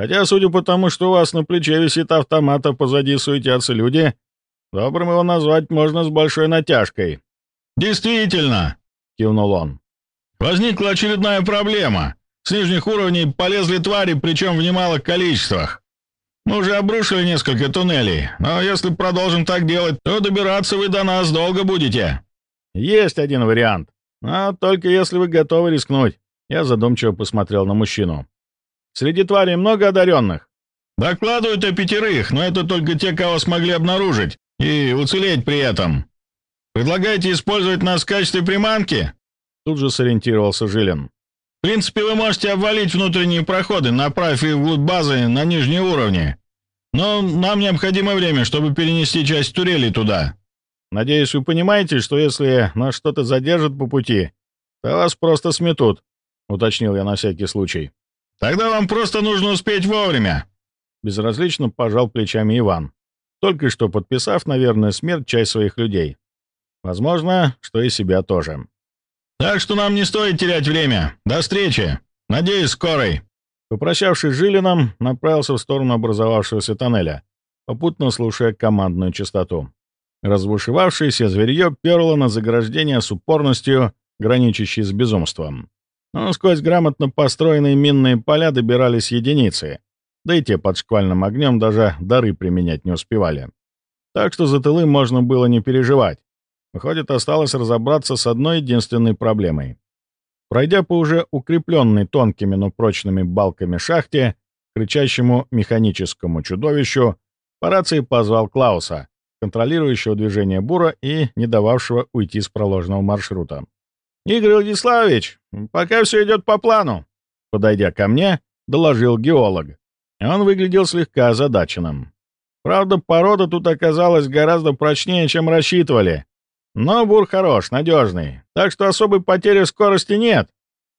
Хотя, судя по тому, что у вас на плече висит автомат, а позади суетятся люди, добрым его назвать можно с большой натяжкой». «Действительно!» — кивнул он. «Возникла очередная проблема. С нижних уровней полезли твари, причем в немалых количествах. Мы уже обрушили несколько туннелей, но если продолжим так делать, то добираться вы до нас долго будете». «Есть один вариант. Но только если вы готовы рискнуть». Я задумчиво посмотрел на мужчину. «Среди тварей много одаренных?» «Докладывают о пятерых, но это только те, кого смогли обнаружить и уцелеть при этом. Предлагаете использовать нас в качестве приманки?» Тут же сориентировался Жилин. В принципе, вы можете обвалить внутренние проходы, направив их вглубь базы на нижние уровни. Но нам необходимо время, чтобы перенести часть турели туда. Надеюсь, вы понимаете, что если нас что-то задержит по пути, то вас просто сметут, — уточнил я на всякий случай. Тогда вам просто нужно успеть вовремя. Безразлично пожал плечами Иван, только что подписав, наверное, смерть часть своих людей. Возможно, что и себя тоже. Так что нам не стоит терять время. До встречи. Надеюсь, скорой». Попрощавшись с Жилином, направился в сторону образовавшегося тоннеля, попутно слушая командную частоту. Разбушевавшееся зверье перло на заграждение с упорностью, граничащей с безумством. Но сквозь грамотно построенные минные поля добирались единицы, да и те под шквальным огнем даже дары применять не успевали. Так что за тылы можно было не переживать. Выходит, осталось разобраться с одной единственной проблемой. Пройдя по уже укрепленной тонкими, но прочными балками шахте, кричащему механическому чудовищу, по рации позвал Клауса, контролирующего движение бура и не дававшего уйти с проложенного маршрута. «Игорь Владиславович, пока все идет по плану», подойдя ко мне, доложил геолог. Он выглядел слегка озадаченным. Правда, порода тут оказалась гораздо прочнее, чем рассчитывали, но бур хорош, надежный, так что особой потери скорости нет.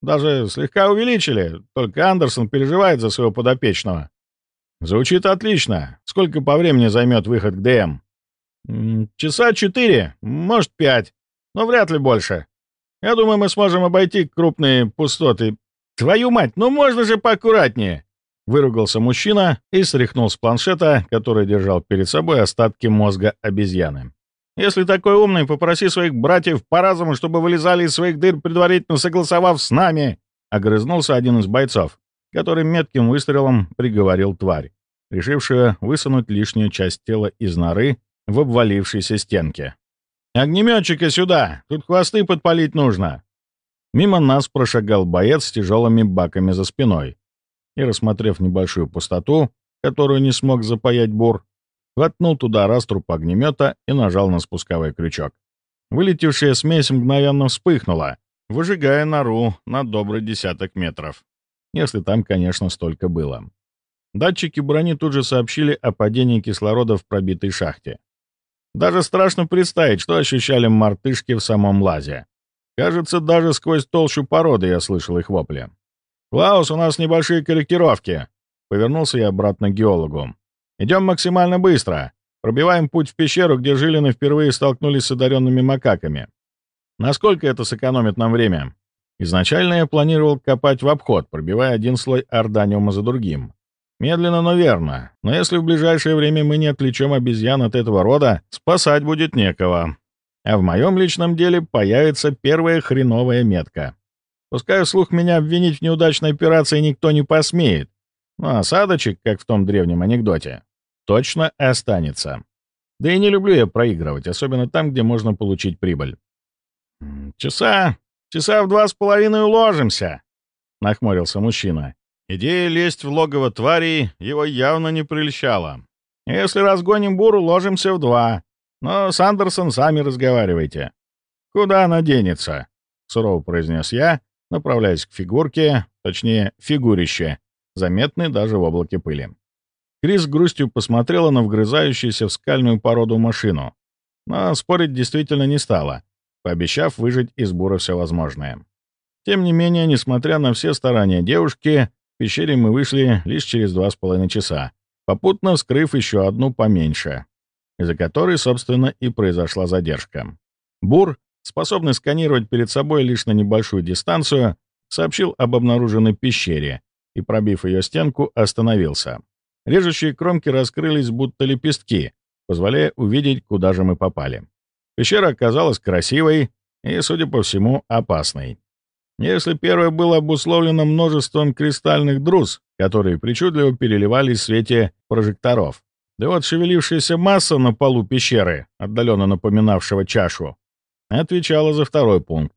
Даже слегка увеличили, только Андерсон переживает за своего подопечного. Звучит отлично. Сколько по времени займет выход к ДМ? Часа четыре, может пять, но вряд ли больше. Я думаю, мы сможем обойти крупные пустоты. Твою мать, ну можно же поаккуратнее! Выругался мужчина и стряхнул с планшета, который держал перед собой остатки мозга обезьяны. Если такой умный, попроси своих братьев по разуму, чтобы вылезали из своих дыр, предварительно согласовав с нами!» Огрызнулся один из бойцов, который метким выстрелом приговорил тварь, решившую высунуть лишнюю часть тела из норы в обвалившейся стенке. «Огнеметчика сюда! Тут хвосты подпалить нужно!» Мимо нас прошагал боец с тяжелыми баками за спиной и, рассмотрев небольшую пустоту, которую не смог запаять бур, воткнул туда раструб огнемета и нажал на спусковой крючок. Вылетевшая смесь мгновенно вспыхнула, выжигая нору на добрый десяток метров. Если там, конечно, столько было. Датчики брони тут же сообщили о падении кислорода в пробитой шахте. Даже страшно представить, что ощущали мартышки в самом лазе. Кажется, даже сквозь толщу породы я слышал их вопли. «Клаус, у нас небольшие корректировки!» Повернулся я обратно к геологу. Идем максимально быстро. Пробиваем путь в пещеру, где жилины впервые столкнулись с одаренными макаками. Насколько это сэкономит нам время? Изначально я планировал копать в обход, пробивая один слой орданиума за другим. Медленно, но верно. Но если в ближайшее время мы не отвлечем обезьян от этого рода, спасать будет некого. А в моем личном деле появится первая хреновая метка. Пускай вслух меня обвинить в неудачной операции никто не посмеет. Но осадочек, как в том древнем анекдоте, точно останется. Да и не люблю я проигрывать, особенно там, где можно получить прибыль. «Часа, часа в два с половиной уложимся», — нахмурился мужчина. Идея лезть в логово тварей его явно не прельщала. «Если разгоним буру, ложимся в два. Но с Андерсон сами разговаривайте». «Куда она денется?» — сурово произнес я, направляясь к фигурке, точнее, фигурище, заметной даже в облаке пыли. Крис с грустью посмотрела на вгрызающуюся в скальную породу машину, но спорить действительно не стала, пообещав выжить из бура все возможное. Тем не менее, несмотря на все старания девушки, пещере мы вышли лишь через два с половиной часа, попутно вскрыв еще одну поменьше, из-за которой, собственно, и произошла задержка. Бур, способный сканировать перед собой лишь на небольшую дистанцию, сообщил об обнаруженной пещере и, пробив ее стенку, остановился. Режущие кромки раскрылись, будто лепестки, позволяя увидеть, куда же мы попали. Пещера оказалась красивой и, судя по всему, опасной. Если первое было обусловлено множеством кристальных друз, которые причудливо переливались в свете прожекторов, да вот шевелившаяся масса на полу пещеры, отдаленно напоминавшего чашу, отвечала за второй пункт.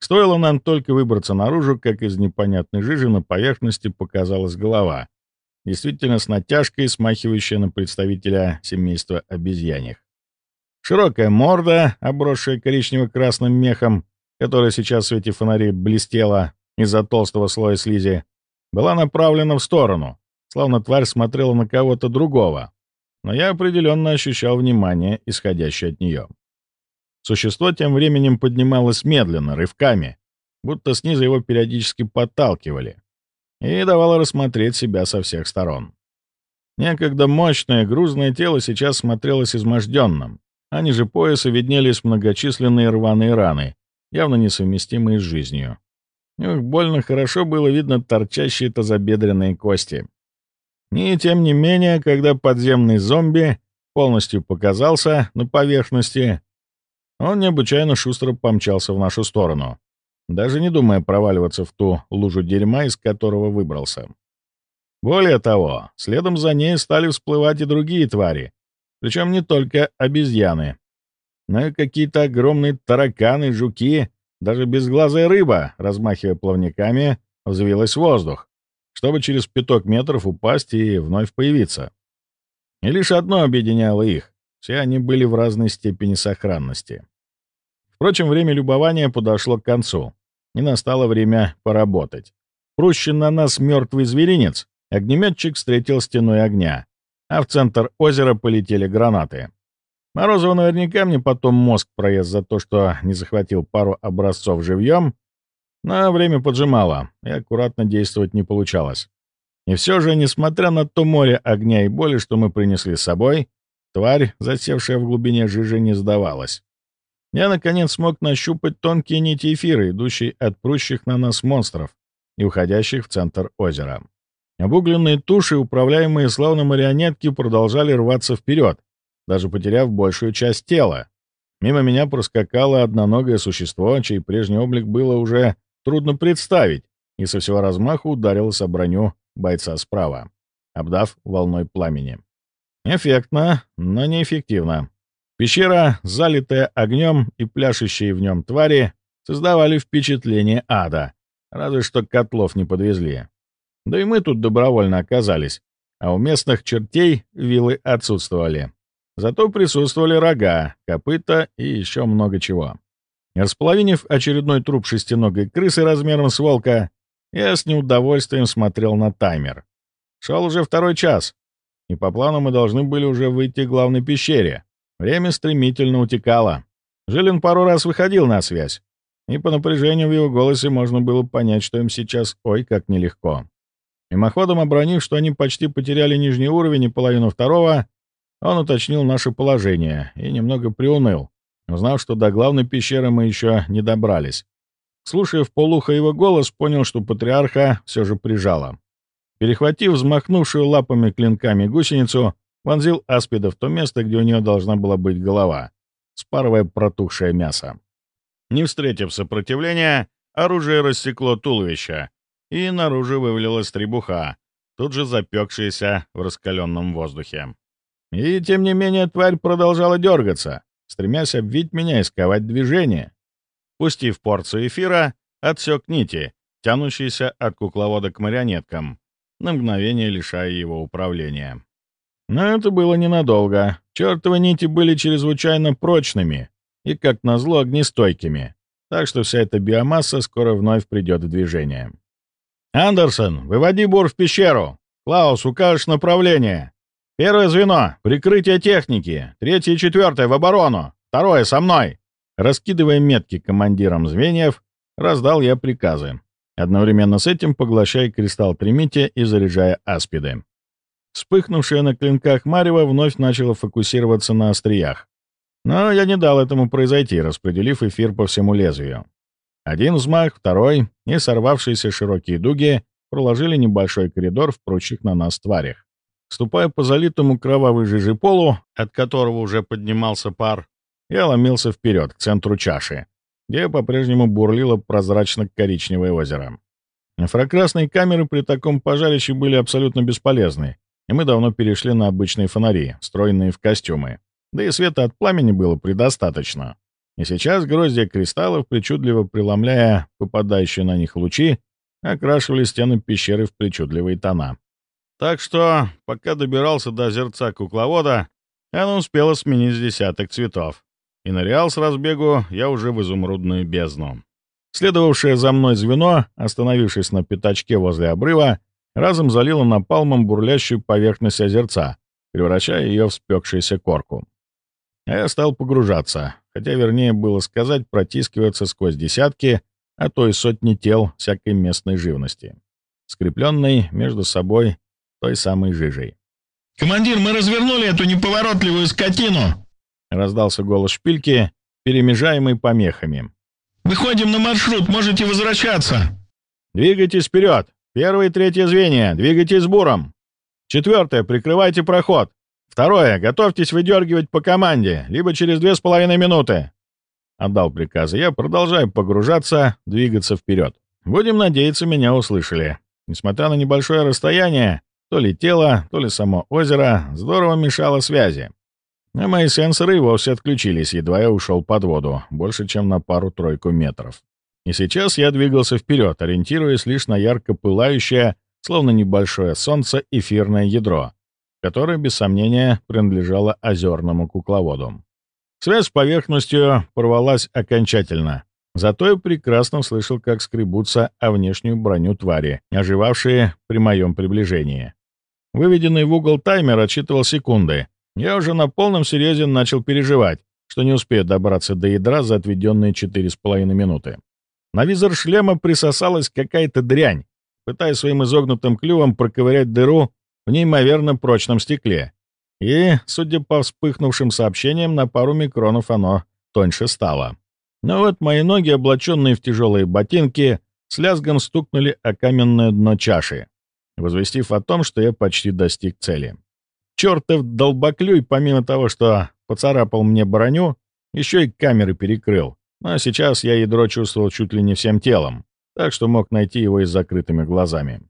Стоило нам только выбраться наружу, как из непонятной жижи на поверхности показалась голова, действительно с натяжкой, смахивающая на представителя семейства обезьяньих. Широкая морда, обросшая коричнево-красным мехом, которая сейчас в свете фонарей блестела из-за толстого слоя слизи, была направлена в сторону, словно тварь смотрела на кого-то другого, но я определенно ощущал внимание, исходящее от нее. Существо тем временем поднималось медленно, рывками, будто снизу его периодически подталкивали, и давало рассмотреть себя со всех сторон. Некогда мощное, грузное тело сейчас смотрелось изможденным, а ниже пояса виднелись многочисленные рваные раны, явно несовместимые с жизнью. Ух, больно хорошо было видно торчащие тазобедренные кости. И тем не менее, когда подземный зомби полностью показался на поверхности, он необычайно шустро помчался в нашу сторону, даже не думая проваливаться в ту лужу дерьма, из которого выбрался. Более того, следом за ней стали всплывать и другие твари, причем не только обезьяны, но и какие-то огромные тараканы, жуки, даже безглазая рыба, размахивая плавниками, взвилась в воздух, чтобы через пяток метров упасть и вновь появиться. И лишь одно объединяло их — все они были в разной степени сохранности. Впрочем, время любования подошло к концу, и настало время поработать. Прущий на нас мертвый зверинец, огнеметчик встретил стеной огня, а в центр озера полетели гранаты. Морозову наверняка мне потом мозг проезд за то, что не захватил пару образцов живьем, но время поджимало, и аккуратно действовать не получалось. И все же, несмотря на то море огня и боли, что мы принесли с собой, тварь, засевшая в глубине жижи, не сдавалась я, наконец, смог нащупать тонкие нити эфира, идущие от прущих на нас монстров и уходящих в центр озера. Обугленные туши, управляемые словно марионетки, продолжали рваться вперед, даже потеряв большую часть тела. Мимо меня проскакало одноногое существо, чей прежний облик было уже трудно представить, и со всего размаха ударилось о броню бойца справа, обдав волной пламени. Эффектно, но неэффективно. Пещера, залитая огнем и пляшущие в нем твари, создавали впечатление ада, разве что котлов не подвезли. Да и мы тут добровольно оказались, а у местных чертей вилы отсутствовали. Зато присутствовали рога, копыта и еще много чего. Располовинив очередной труп шестиногой крысы размером с волка, я с неудовольствием смотрел на таймер. Шел уже второй час, и по плану мы должны были уже выйти к главной пещере, Время стремительно утекало. Жилин пару раз выходил на связь, и по напряжению в его голосе можно было понять, что им сейчас ой как нелегко. Мимоходом обронив, что они почти потеряли нижний уровень и половину второго, он уточнил наше положение и немного приуныл, узнав, что до главной пещеры мы еще не добрались. Слушая в полухо его голос, понял, что патриарха все же прижало. Перехватив взмахнувшую лапами клинками гусеницу, вонзил аспида в то место, где у нее должна была быть голова, спарывая протухшее мясо. Не встретив сопротивления, оружие рассекло туловище, и наружу вывалилась требуха, тут же запекшаяся в раскаленном воздухе. И, тем не менее, тварь продолжала дергаться, стремясь обвить меня и сковать движение. Пустив порцию эфира, отсек нити, тянущиеся от кукловода к марионеткам, на мгновение лишая его управления. Но это было ненадолго. Чертовы нити были чрезвычайно прочными и, как назло, огнестойкими, так что вся эта биомасса скоро вновь придет в движение. «Андерсон, выводи бур в пещеру! Клаус, укажешь направление! Первое звено — прикрытие техники, третье и четвертое — в оборону, второе — со мной!» Раскидывая метки командирам звеньев, раздал я приказы, одновременно с этим поглощая кристалл Тримития и заряжая аспиды. Вспыхнувшая на клинках Марева вновь начала фокусироваться на остриях. Но я не дал этому произойти, распределив эфир по всему лезвию. Один взмах, второй, и сорвавшиеся широкие дуги проложили небольшой коридор в прочих на нас тварях. Ступая по залитому кровавой жижей полу, от которого уже поднимался пар, я ломился вперед, к центру чаши, где по-прежнему бурлило прозрачно-коричневое озеро. Инфракрасные камеры при таком пожарище были абсолютно бесполезны, и мы давно перешли на обычные фонари, встроенные в костюмы. Да и света от пламени было предостаточно. И сейчас гроздья кристаллов, причудливо преломляя попадающие на них лучи, окрашивали стены пещеры в причудливые тона. Так что, пока добирался до озерца кукловода, оно успело сменить десяток цветов. И нырял с разбегу я уже в изумрудную бездну. Следовавшее за мной звено, остановившись на пятачке возле обрыва, разом залило напалмом бурлящую поверхность озерца, превращая ее в спекшуюся корку. А я стал погружаться, хотя вернее было сказать протискиваться сквозь десятки, а то и сотни тел всякой местной живности, скрепленной между собой той самой жижей. «Командир, мы развернули эту неповоротливую скотину!» — раздался голос шпильки, перемежаемый помехами. «Выходим на маршрут, можете возвращаться!» «Двигайтесь вперед! Первое и третье звенья, двигайтесь с буром! Четвертое, прикрывайте проход! Второе, готовьтесь выдергивать по команде, либо через две с половиной минуты!» Отдал приказы. Я продолжаю погружаться, двигаться вперед. Будем надеяться, меня услышали. Несмотря на небольшое расстояние, то ли тело, то ли само озеро здорово мешало связи. А мои сенсоры и вовсе отключились, едва я ушел под воду, больше, чем на пару-тройку метров. И сейчас я двигался вперед, ориентируясь лишь на ярко пылающее, словно небольшое солнце, эфирное ядро, которое, без сомнения, принадлежало озерному кукловоду. Связь с поверхностью порвалась окончательно. Зато я прекрасно слышал, как скребутся о внешнюю броню твари, оживавшие при моем приближении. Выведенный в угол таймер отсчитывал секунды. Я уже на полном серьезе начал переживать, что не успею добраться до ядра за отведенные четыре с половиной минуты. На визор шлема присосалась какая-то дрянь, пытаясь своим изогнутым клювом проковырять дыру в неимоверно прочном стекле. И, судя по вспыхнувшим сообщениям, на пару микронов оно тоньше стало. Но вот мои ноги, облаченные в тяжелые ботинки, с лязгом стукнули о каменное дно чаши возвестив о том, что я почти достиг цели. Чертов долбоклюй, помимо того, что поцарапал мне броню, еще и камеры перекрыл. Но сейчас я ядро чувствовал чуть ли не всем телом, так что мог найти его и с закрытыми глазами.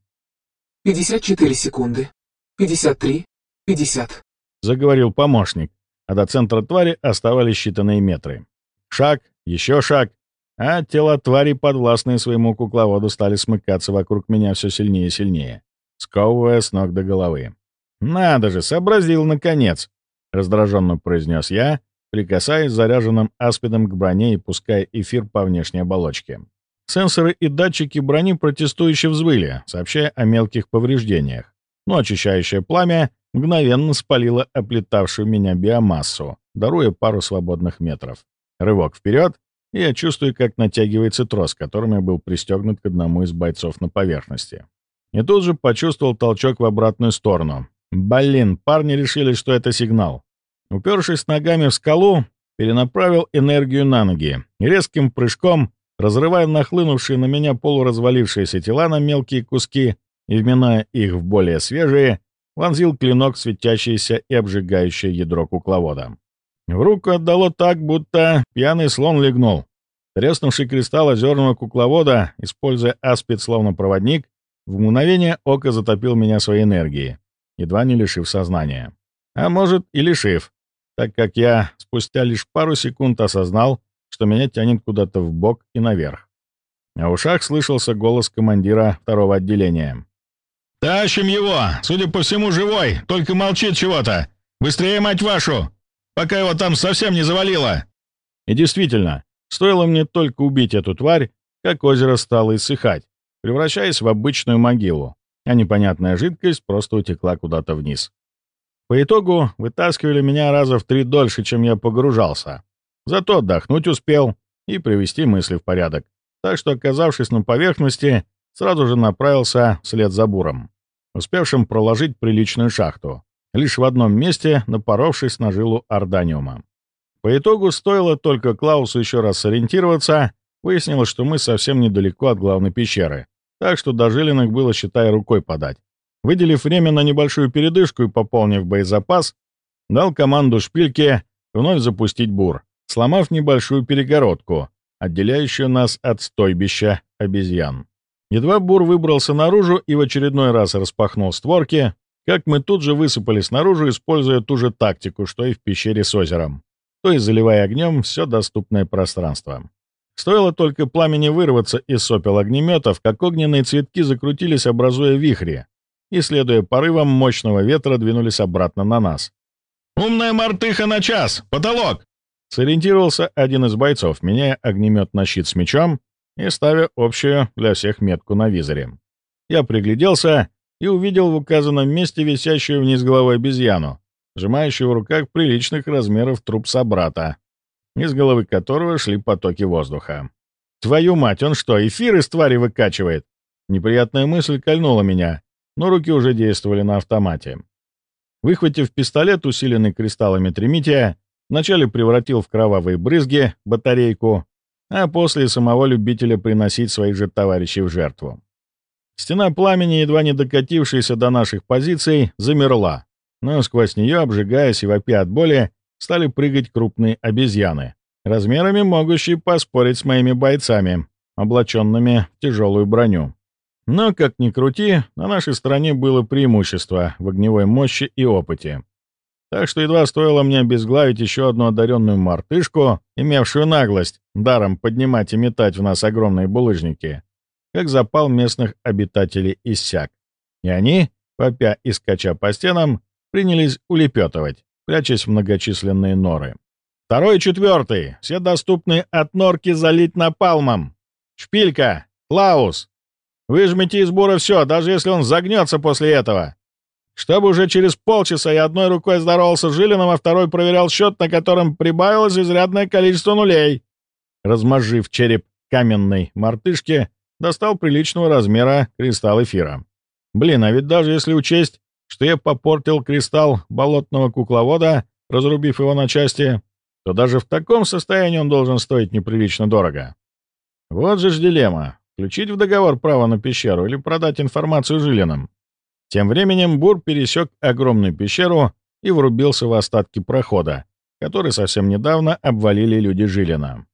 «54 секунды. 53. 50», — заговорил помощник, а до центра твари оставались считанные метры. Шаг, еще шаг, а тела твари, подвластные своему кукловоду, стали смыкаться вокруг меня все сильнее и сильнее сковывая с ног до головы. «Надо же, сообразил наконец!» — раздраженно произнес я, прикасаясь заряженным аспидом к броне и пуская эфир по внешней оболочке. Сенсоры и датчики брони протестующе взвыли, сообщая о мелких повреждениях, но очищающее пламя мгновенно спалило оплетавшую меня биомассу, даруя пару свободных метров. Рывок вперед, и я чувствую, как натягивается трос, которым я был пристегнут к одному из бойцов на поверхности. И тут же почувствовал толчок в обратную сторону. Блин, парни решили, что это сигнал. Упершись ногами в скалу, перенаправил энергию на ноги и резким прыжком, разрывая нахлынувшие на меня полуразвалившиеся тела на мелкие куски и вминая их в более свежие, вонзил клинок в светящееся и обжигающее ядро кукловода. В руку отдало так, будто пьяный слон легнул. Треснувший кристалл озерного кукловода, используя аспид словно проводник, в мгновение ока затопил меня своей энергией, едва не лишив сознания. А может и лишив, так как я спустя лишь пару секунд осознал, что меня тянет куда-то в бок и наверх. А в ушах слышался голос командира второго отделения. «Тащим его! Судя по всему, живой, только молчит чего-то! Быстрее, мать вашу! Пока его там совсем не завалило!» И действительно, стоило мне только убить эту тварь, как озеро стало иссыхать, превращаясь в обычную могилу, а непонятная жидкость просто утекла куда-то вниз. По итогу вытаскивали меня раза в три дольше, чем я погружался. Зато отдохнуть успел и привести мысли в порядок. Так что, оказавшись на поверхности, сразу же направился вслед за буром, успевшим проложить приличную шахту, лишь в одном месте напоровшись на жилу орданиума. По итогу стоило только Клаусу еще раз сориентироваться, выяснилось, что мы совсем недалеко от главной пещеры, так что до Жилиных было, считай, рукой подать. Выделив время на небольшую передышку и пополнив боезапас, дал команду шпильке вновь запустить бур, сломав небольшую перегородку, отделяющую нас от стойбища обезьян. Едва бур выбрался наружу и в очередной раз распахнул створки, как мы тут же высыпали снаружи, используя ту же тактику, что и в пещере с озером, то есть заливая огнем все доступное пространство. Стоило только пламени вырваться из сопел огнеметов, как огненные цветки закрутились, образуя вихри, и, следуя порывам мощного ветра, двинулись обратно на нас. «Умная мартыха на час! Потолок!» Сориентировался один из бойцов, меняя огнемет на щит с мечом и ставя общую для всех метку на визоре. Я пригляделся и увидел в указанном месте висящую вниз головой обезьяну, сжимающую в руках приличных размеров труп собрата, из головы которого шли потоки воздуха. «Твою мать, он что, эфир из твари выкачивает?» Неприятная мысль кольнула меня, но руки уже действовали на автомате. Выхватив пистолет, усиленный кристаллами тримития, вначале превратил в кровавые брызги батарейку, а после самого любителя приносить своих же товарищей в жертву. Стена пламени, едва не докатившаяся до наших позиций, замерла, но сквозь нее, обжигаясь и вопя от боли, стали прыгать крупные обезьяны, размерами могущие поспорить с моими бойцами, облаченными в тяжелую броню. Но, как ни крути, на нашей стороне было преимущество в огневой мощи и опыте. Так что едва стоило мне обезглавить еще одну одаренную мартышку, имевшую наглость даром поднимать и метать в нас огромные булыжники, как запал местных обитателей иссяк. И они, попя и скача по стенам, принялись улепетывать, прячась в многочисленные норы. Второй и четвертый, все доступны от норки залить напалмом. Шпилька, Клаус, выжмите из бура все, даже если он загнется после этого чтобы уже через полчаса я одной рукой здоровался с Жилином, а второй проверял счет, на котором прибавилось изрядное количество нулей. Размозжив череп каменной мартышки, достал приличного размера кристалл эфира. Блин, а ведь даже если учесть, что я попортил кристалл болотного кукловода, разрубив его на части, то даже в таком состоянии он должен стоить неприлично дорого. Вот же ж дилемма. Включить в договор право на пещеру или продать информацию Жилинам. Тем временем Бур пересек огромную пещеру и врубился в остатки прохода, который совсем недавно обвалили люди Жилина.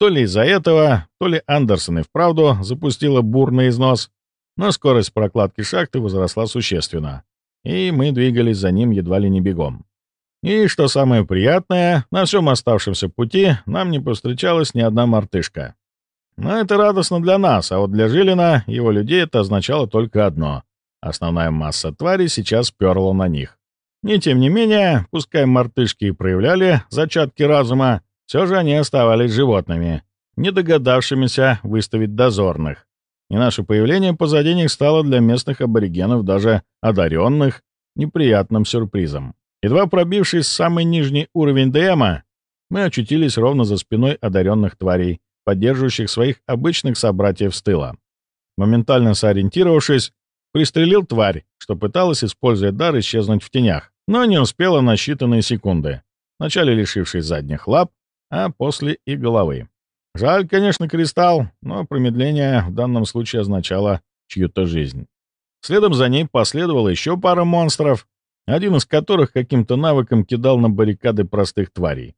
То ли из-за этого, то ли Андерсон и вправду запустила бур на износ, но скорость прокладки шахты возросла существенно, и мы двигались за ним едва ли не бегом. И, что самое приятное, на всем оставшемся пути нам не повстречалась ни одна мартышка. Но это радостно для нас, а вот для Жилина, его людей, это означало только одно Основная масса твари сейчас перла на них. И тем не менее, пускай мартышки и проявляли зачатки разума, все же они оставались животными, не догадавшимися выставить дозорных. И наше появление позади них стало для местных аборигенов, даже одаренных, неприятным сюрпризом. Едва пробившись в самый нижний уровень ДМа, мы очутились ровно за спиной одаренных тварей, поддерживающих своих обычных собратьев с тыла. Моментально сориентировавшись, Пристрелил тварь, что пыталась, используя дар, исчезнуть в тенях, но не успела на считанные секунды, вначале лишившись задних лап, а после и головы. Жаль, конечно, кристалл, но промедление в данном случае означало чью-то жизнь. Следом за ней последовала еще пара монстров, один из которых каким-то навыком кидал на баррикады простых тварей.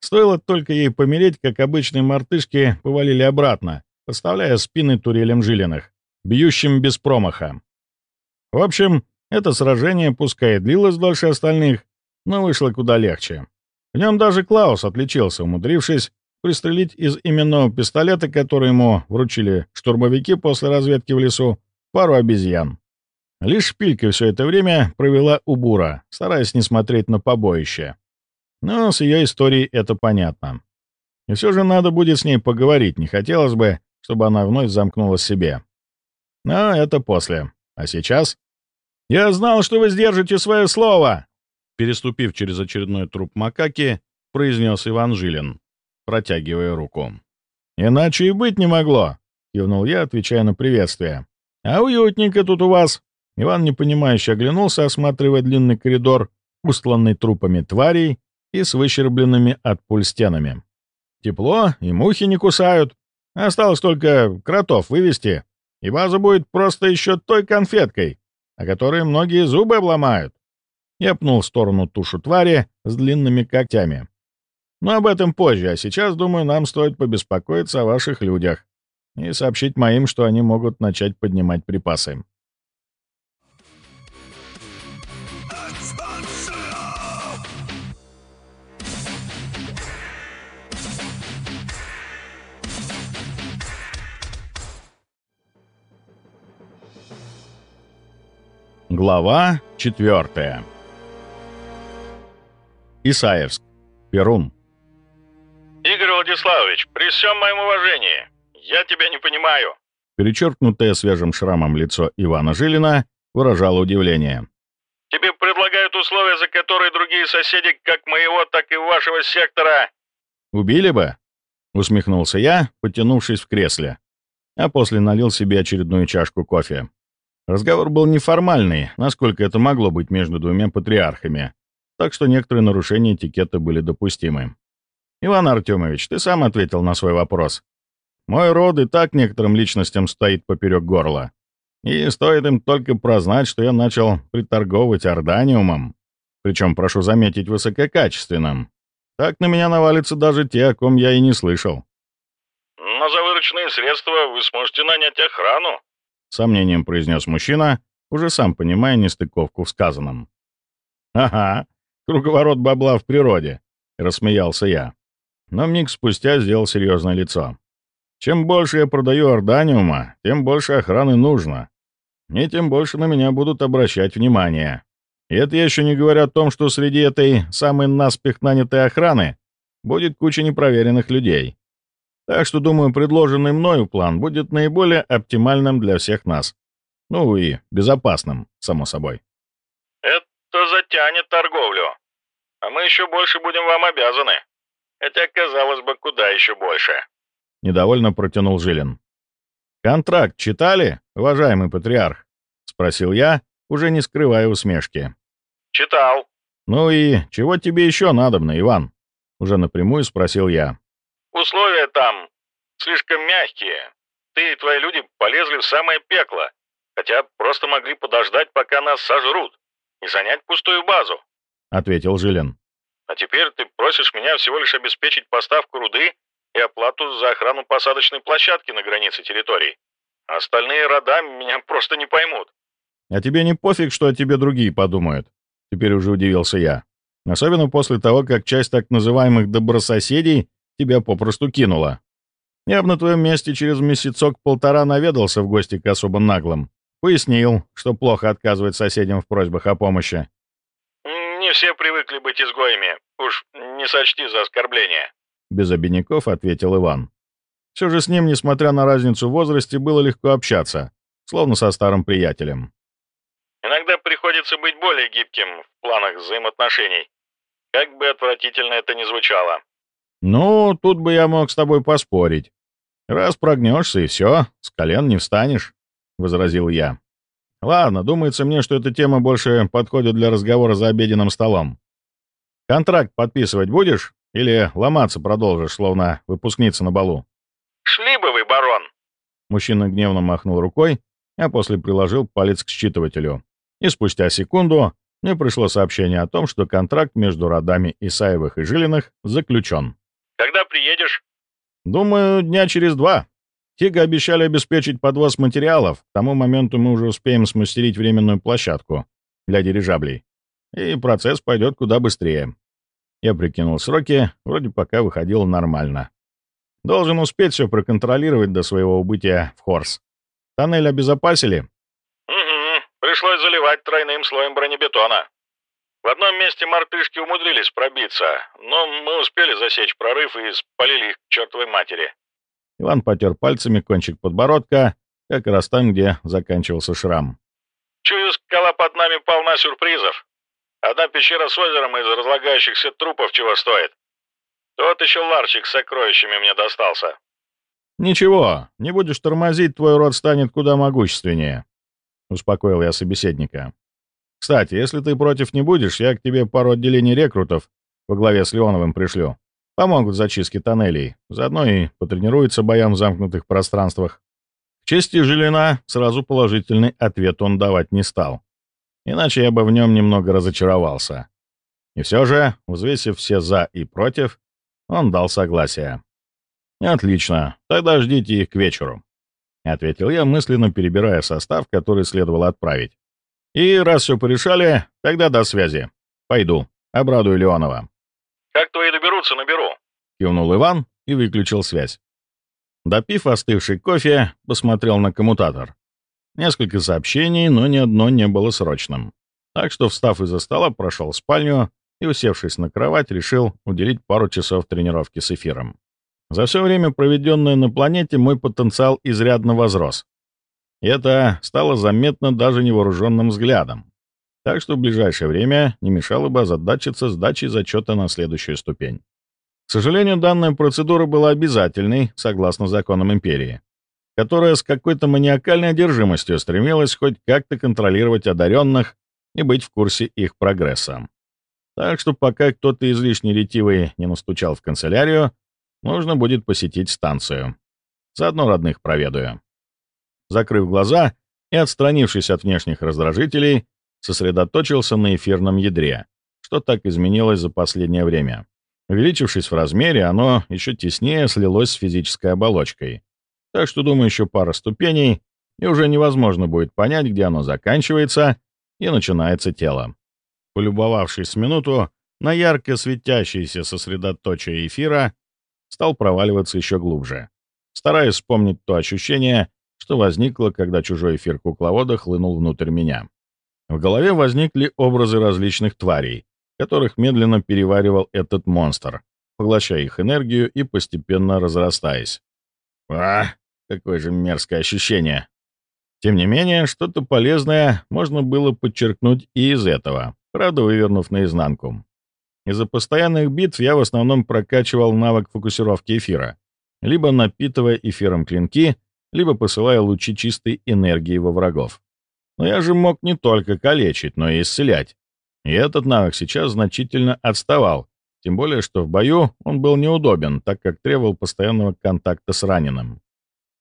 Стоило только ей помереть, как обычные мартышки повалили обратно, подставляя спины турелям жилиных, бьющим без промаха. В общем, это сражение, пускай и длилось дольше остальных, но вышло куда легче. В нем даже Клаус отличился, умудрившись пристрелить из именного пистолета, который ему вручили штурмовики после разведки в лесу, пару обезьян. Лишь шпилька все это время провела у Бура, стараясь не смотреть на побоище. Но с ее историей это понятно. И все же надо будет с ней поговорить, не хотелось бы, чтобы она вновь замкнулась себе. Но это после. А сейчас «Я знал, что вы сдержите свое слово!» Переступив через очередной труп макаки, произнес Иван Жилин, протягивая руку. «Иначе и быть не могло!» — кивнул я, отвечая на приветствие. «А уютненько тут у вас!» Иван непонимающе оглянулся, осматривая длинный коридор, устланный трупами тварей и с выщербленными от пуль стенами. «Тепло, и мухи не кусают. Осталось только кротов вывести и база будет просто еще той конфеткой, о которой многие зубы обломают. Я пнул в сторону тушу твари с длинными когтями. Но об этом позже, а сейчас, думаю, нам стоит побеспокоиться о ваших людях и сообщить моим, что они могут начать поднимать припасы. Глава 4 Исаевск. Перун. «Игорь Владиславович, при всем моем уважении, я тебя не понимаю». Перечеркнутое свежим шрамом лицо Ивана Жилина выражало удивление. «Тебе предлагают условия, за которые другие соседи, как моего, так и вашего сектора...» «Убили бы?» — усмехнулся я, потянувшись в кресле, а после налил себе очередную чашку кофе. Разговор был неформальный, насколько это могло быть между двумя патриархами, так что некоторые нарушения этикета были допустимы. «Иван Артемович, ты сам ответил на свой вопрос. Мой род и так некоторым личностям стоит поперек горла. И стоит им только прознать, что я начал приторговывать орданиумом, причем, прошу заметить, высококачественным. Так на меня навалятся даже те, о ком я и не слышал. «Но за вырученные средства вы сможете нанять охрану», сомнением произнес мужчина, уже сам понимая нестыковку в сказанном. «Ага, круговорот бабла в природе», — рассмеялся я. Но миг спустя сделал серьезное лицо. «Чем больше я продаю орданиума, тем больше охраны нужно. И тем больше на меня будут обращать внимание. И это еще не говорю о том, что среди этой самой наспех нанятой охраны будет куча непроверенных людей. Так что, думаю, предложенный мною план будет наиболее оптимальным для всех нас. Ну и безопасным, само собой. Это затянет торговлю. А мы еще больше будем вам обязаны. Хотя, казалось бы, куда еще больше. Недовольно протянул Жилин. «Контракт читали, уважаемый патриарх?» — спросил я, уже не скрывая усмешки. «Читал». «Ну и чего тебе еще надобно, Иван?» — уже напрямую спросил я. Условия там слишком мягкие. Ты и твои люди полезли в самое пекло, хотя просто могли подождать, пока нас сожрут, и занять пустую базу», — ответил Жилин. «А теперь ты просишь меня всего лишь обеспечить поставку руды и оплату за охрану посадочной площадки на границе территорий. Остальные рода меня просто не поймут». «А тебе не пофиг, что о тебе другие подумают?» Теперь уже удивился я. Особенно после того, как часть так называемых добрососедей тебя попросту кинуло. Я бы на твоем месте через месяцок-полтора наведался в гости к особо наглым. Пояснил, что плохо отказывать соседям в просьбах о помощи. «Не все привыкли быть изгоями. Уж не сочти за оскорбление», — без обиняков ответил Иван. Все же с ним, несмотря на разницу в возрасте, было легко общаться, словно со старым приятелем. «Иногда приходится быть более гибким в планах взаимоотношений. Как бы отвратительно это ни звучало». «Ну, тут бы я мог с тобой поспорить. Раз прогнешься, и все, с колен не встанешь», — возразил я. «Ладно, думается мне, что эта тема больше подходит для разговора за обеденным столом. Контракт подписывать будешь или ломаться продолжишь, словно выпускница на балу?» «Шли бы вы, барон!» Мужчина гневно махнул рукой, а после приложил палец к считывателю. И спустя секунду мне пришло сообщение о том, что контракт между родами Исаевых и Жилиных заключен. Когда приедешь?» «Думаю, дня через два. Тига обещали обеспечить подвоз материалов. К тому моменту мы уже успеем смастерить временную площадку для дирижаблей. И процесс пойдет куда быстрее. Я прикинул сроки, вроде пока выходило нормально. Должен успеть все проконтролировать до своего убытия в Хорс. Тоннель обезопасили?» «Угу. Пришлось заливать тройным слоем бронебетона. В одном месте мартышки умудрились пробиться, но мы успели засечь прорыв и спалили их к чертовой матери. Иван потер пальцами кончик подбородка, как раз там, где заканчивался шрам. Чую, скала под нами полна сюрпризов. Одна пещера с озером из разлагающихся трупов чего стоит. Тот еще ларчик с сокровищами мне достался. «Ничего, не будешь тормозить, твой род станет куда могущественнее», — успокоил я собеседника. Кстати, если ты против не будешь, я к тебе пару отделений рекрутов во главе с Леоновым пришлю. Помогут в зачистке тоннелей. Заодно и потренируются боям в замкнутых пространствах. К чести Жилина сразу положительный ответ он давать не стал. Иначе я бы в нем немного разочаровался. И все же, взвесив все «за» и «против», он дал согласие. «Отлично, тогда ждите их к вечеру», — ответил я, мысленно перебирая состав, который следовало отправить. «И раз все порешали, тогда до связи. Пойду, обрадую Леонова». «Как твои доберутся, наберу», — кивнул Иван и выключил связь. Допив остывший кофе, посмотрел на коммутатор. Несколько сообщений, но ни одно не было срочным. Так что, встав из-за стола, прошел в спальню и, усевшись на кровать, решил уделить пару часов тренировки с эфиром. За все время, проведенное на планете, мой потенциал изрядно возрос. И это стало заметно даже невооруженным взглядом. Так что в ближайшее время не мешало бы озадачиться сдачей зачета на следующую ступень. К сожалению, данная процедура была обязательной, согласно законам Империи, которая с какой-то маниакальной одержимостью стремилась хоть как-то контролировать одаренных и быть в курсе их прогресса. Так что пока кто-то излишне ретивый не настучал в канцелярию, нужно будет посетить станцию. Заодно родных проведаю. Закрыв глаза и отстранившись от внешних раздражителей, сосредоточился на эфирном ядре, что так изменилось за последнее время. Увеличившись в размере, оно еще теснее слилось с физической оболочкой. Так что, думаю, еще пара ступеней, и уже невозможно будет понять, где оно заканчивается и начинается тело. Полюбовавшись минуту на ярко светящееся сосредоточие эфира, стал проваливаться еще глубже, стараясь вспомнить то ощущение, что возникло, когда чужой эфир кукловода хлынул внутрь меня. В голове возникли образы различных тварей, которых медленно переваривал этот монстр, поглощая их энергию и постепенно разрастаясь. А, какое же мерзкое ощущение! Тем не менее, что-то полезное можно было подчеркнуть и из этого, правда, вывернув наизнанку. Из-за постоянных битв я в основном прокачивал навык фокусировки эфира, либо напитывая эфиром клинки, либо посылая лучи чистой энергии во врагов. Но я же мог не только калечить, но и исцелять. И этот навык сейчас значительно отставал, тем более, что в бою он был неудобен, так как требовал постоянного контакта с раненым.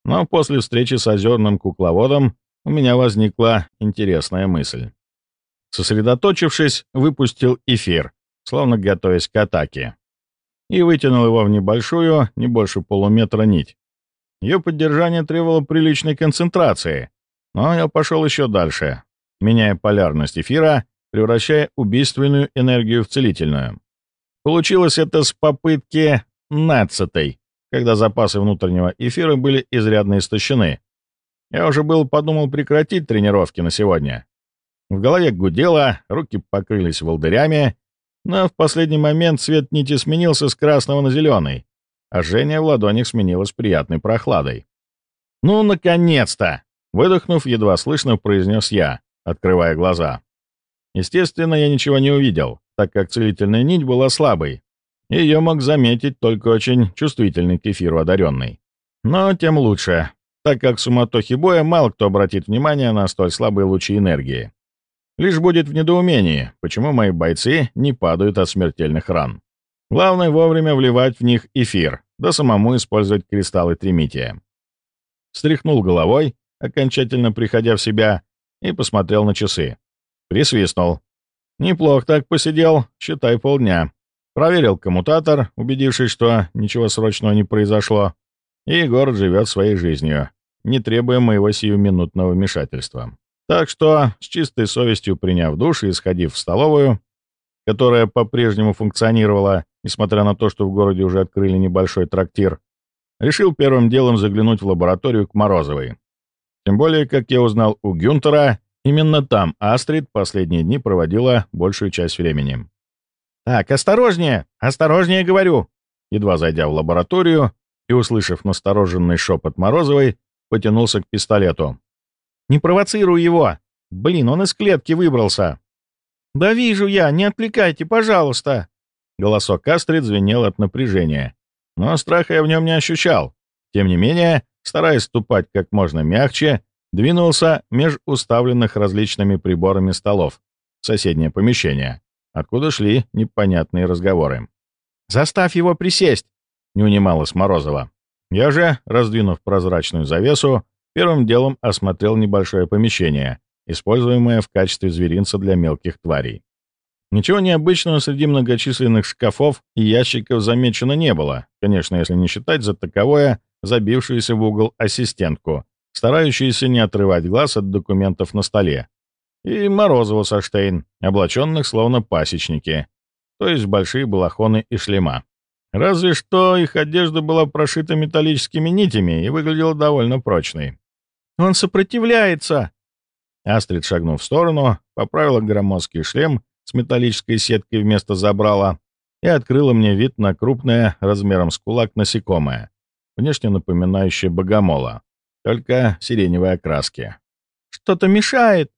Но после встречи с озерным кукловодом у меня возникла интересная мысль. Сосредоточившись, выпустил эфир, словно готовясь к атаке, и вытянул его в небольшую, не больше полуметра нить. Ее поддержание требовало приличной концентрации, но я пошел еще дальше, меняя полярность эфира превращая убийственную энергию в целительную. Получилось это с попытки нацатой, когда запасы внутреннего эфира были изрядно истощены. Я уже был подумал прекратить тренировки на сегодня. В голове гудело, руки покрылись волдырями, но в последний момент цвет нити сменился с красного на зеленый, а жжение в ладонях сменилось приятной прохладой. «Ну, наконец-то!» — выдохнув, едва слышно произнес я, открывая глаза. Естественно, я ничего не увидел, так как целительная нить была слабой. Ее мог заметить только очень чувствительный к эфиру одаренный. Но тем лучше, так как в суматохе боя мало кто обратит внимание на столь слабые лучи энергии. Лишь будет в недоумении, почему мои бойцы не падают от смертельных ран. Главное вовремя вливать в них эфир, да самому использовать кристаллы тримития. Стряхнул головой, окончательно приходя в себя, и посмотрел на часы. Присвистнул. Неплохо так посидел, считай полдня. Проверил коммутатор, убедившись, что ничего срочного не произошло, и город живет своей жизнью, не требуя моего сиюминутного вмешательства. Так что, с чистой совестью приняв душ и сходив в столовую, которая по-прежнему функционировала, несмотря на то, что в городе уже открыли небольшой трактир, решил первым делом заглянуть в лабораторию к Морозовой. Тем более, как я узнал у Гюнтера, Именно там Астрид последние дни проводила большую часть времени. «Так, осторожнее! Осторожнее, говорю!» Едва зайдя в лабораторию и услышав настороженный шепот Морозовой, потянулся к пистолету. «Не провоцируй его! Блин, он из клетки выбрался!» «Да вижу я, не отвлекайте, пожалуйста!» Голосок Астрид звенел от напряжения, но страха я в нем не ощущал. Тем не менее, стараясь ступать как можно мягче, двинулся меж уставленных различными приборами столов в соседнее помещение, откуда шли непонятные разговоры. «Заставь его присесть!» — не унималась Морозова. Я же, раздвинув прозрачную завесу, первым делом осмотрел небольшое помещение, используемое в качестве зверинца для мелких тварей. Ничего необычного среди многочисленных шкафов и ящиков замечено не было, конечно, если не считать за таковое забившуюся в угол ассистентку, старающуюся не отрывать глаз от документов на столе, и Морозова со Штейн, облаченных словно пасечники, то есть большие балахоны и шлема. Разве что их одежда была прошита металлическими нитями и выглядела довольно прочной. «Он сопротивляется!» Астрид, шагнув в сторону, поправила громоздкий шлем с металлической сеткой вместо забрала и открыла мне вид на крупное, размером с кулак, насекомое, внешне напоминающее богомола, только сиреневой окраски. «Что-то мешает!»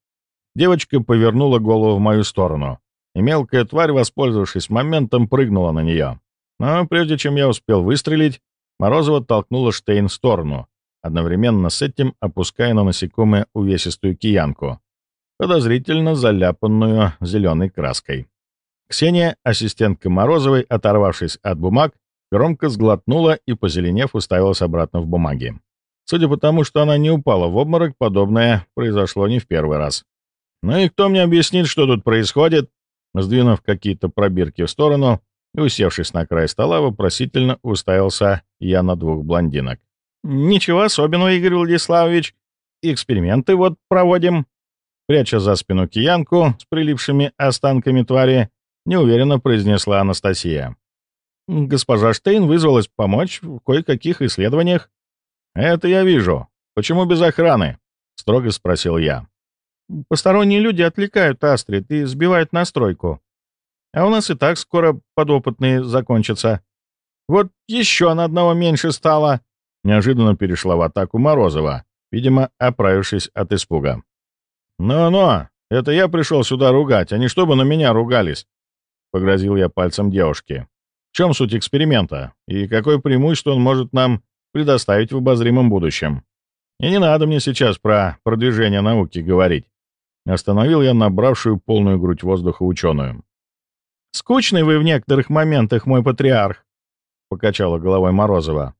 Девочка повернула голову в мою сторону, и мелкая тварь, воспользовавшись моментом, прыгнула на нее. Но прежде чем я успел выстрелить, Морозова толкнула Штейн в сторону, одновременно с этим опуская на насекомое увесистую киянку, подозрительно заляпанную зеленой краской. Ксения, ассистентка Морозовой, оторвавшись от бумаг, громко сглотнула и, позеленев, уставилась обратно в бумаги. Судя по тому, что она не упала в обморок, подобное произошло не в первый раз. «Ну и кто мне объяснит, что тут происходит?» Сдвинув какие-то пробирки в сторону и усевшись на край стола, вопросительно уставился я на двух блондинок. «Ничего особенного, Игорь Владиславович. Эксперименты вот проводим пряча за спину киянку с прилипшими останками твари, неуверенно произнесла Анастасия. «Госпожа Штейн вызвалась помочь в кое-каких исследованиях». «Это я вижу. Почему без охраны?» — строго спросил я. «Посторонние люди отвлекают Астрид и сбивают настройку. А у нас и так скоро подопытные закончатся. Вот еще на одного меньше стало!» Неожиданно перешла в атаку Морозова, видимо, оправившись от испуга. «Ну-ну, это я пришел сюда ругать, а не чтобы на меня ругались», — погрозил я пальцем девушке. «В чем суть эксперимента и какое преимущество он может нам предоставить в обозримом будущем? И не надо мне сейчас про продвижение науки говорить». Остановил я набравшую полную грудь воздуха ученую. «Скучный вы в некоторых моментах, мой патриарх», — покачала головой Морозова.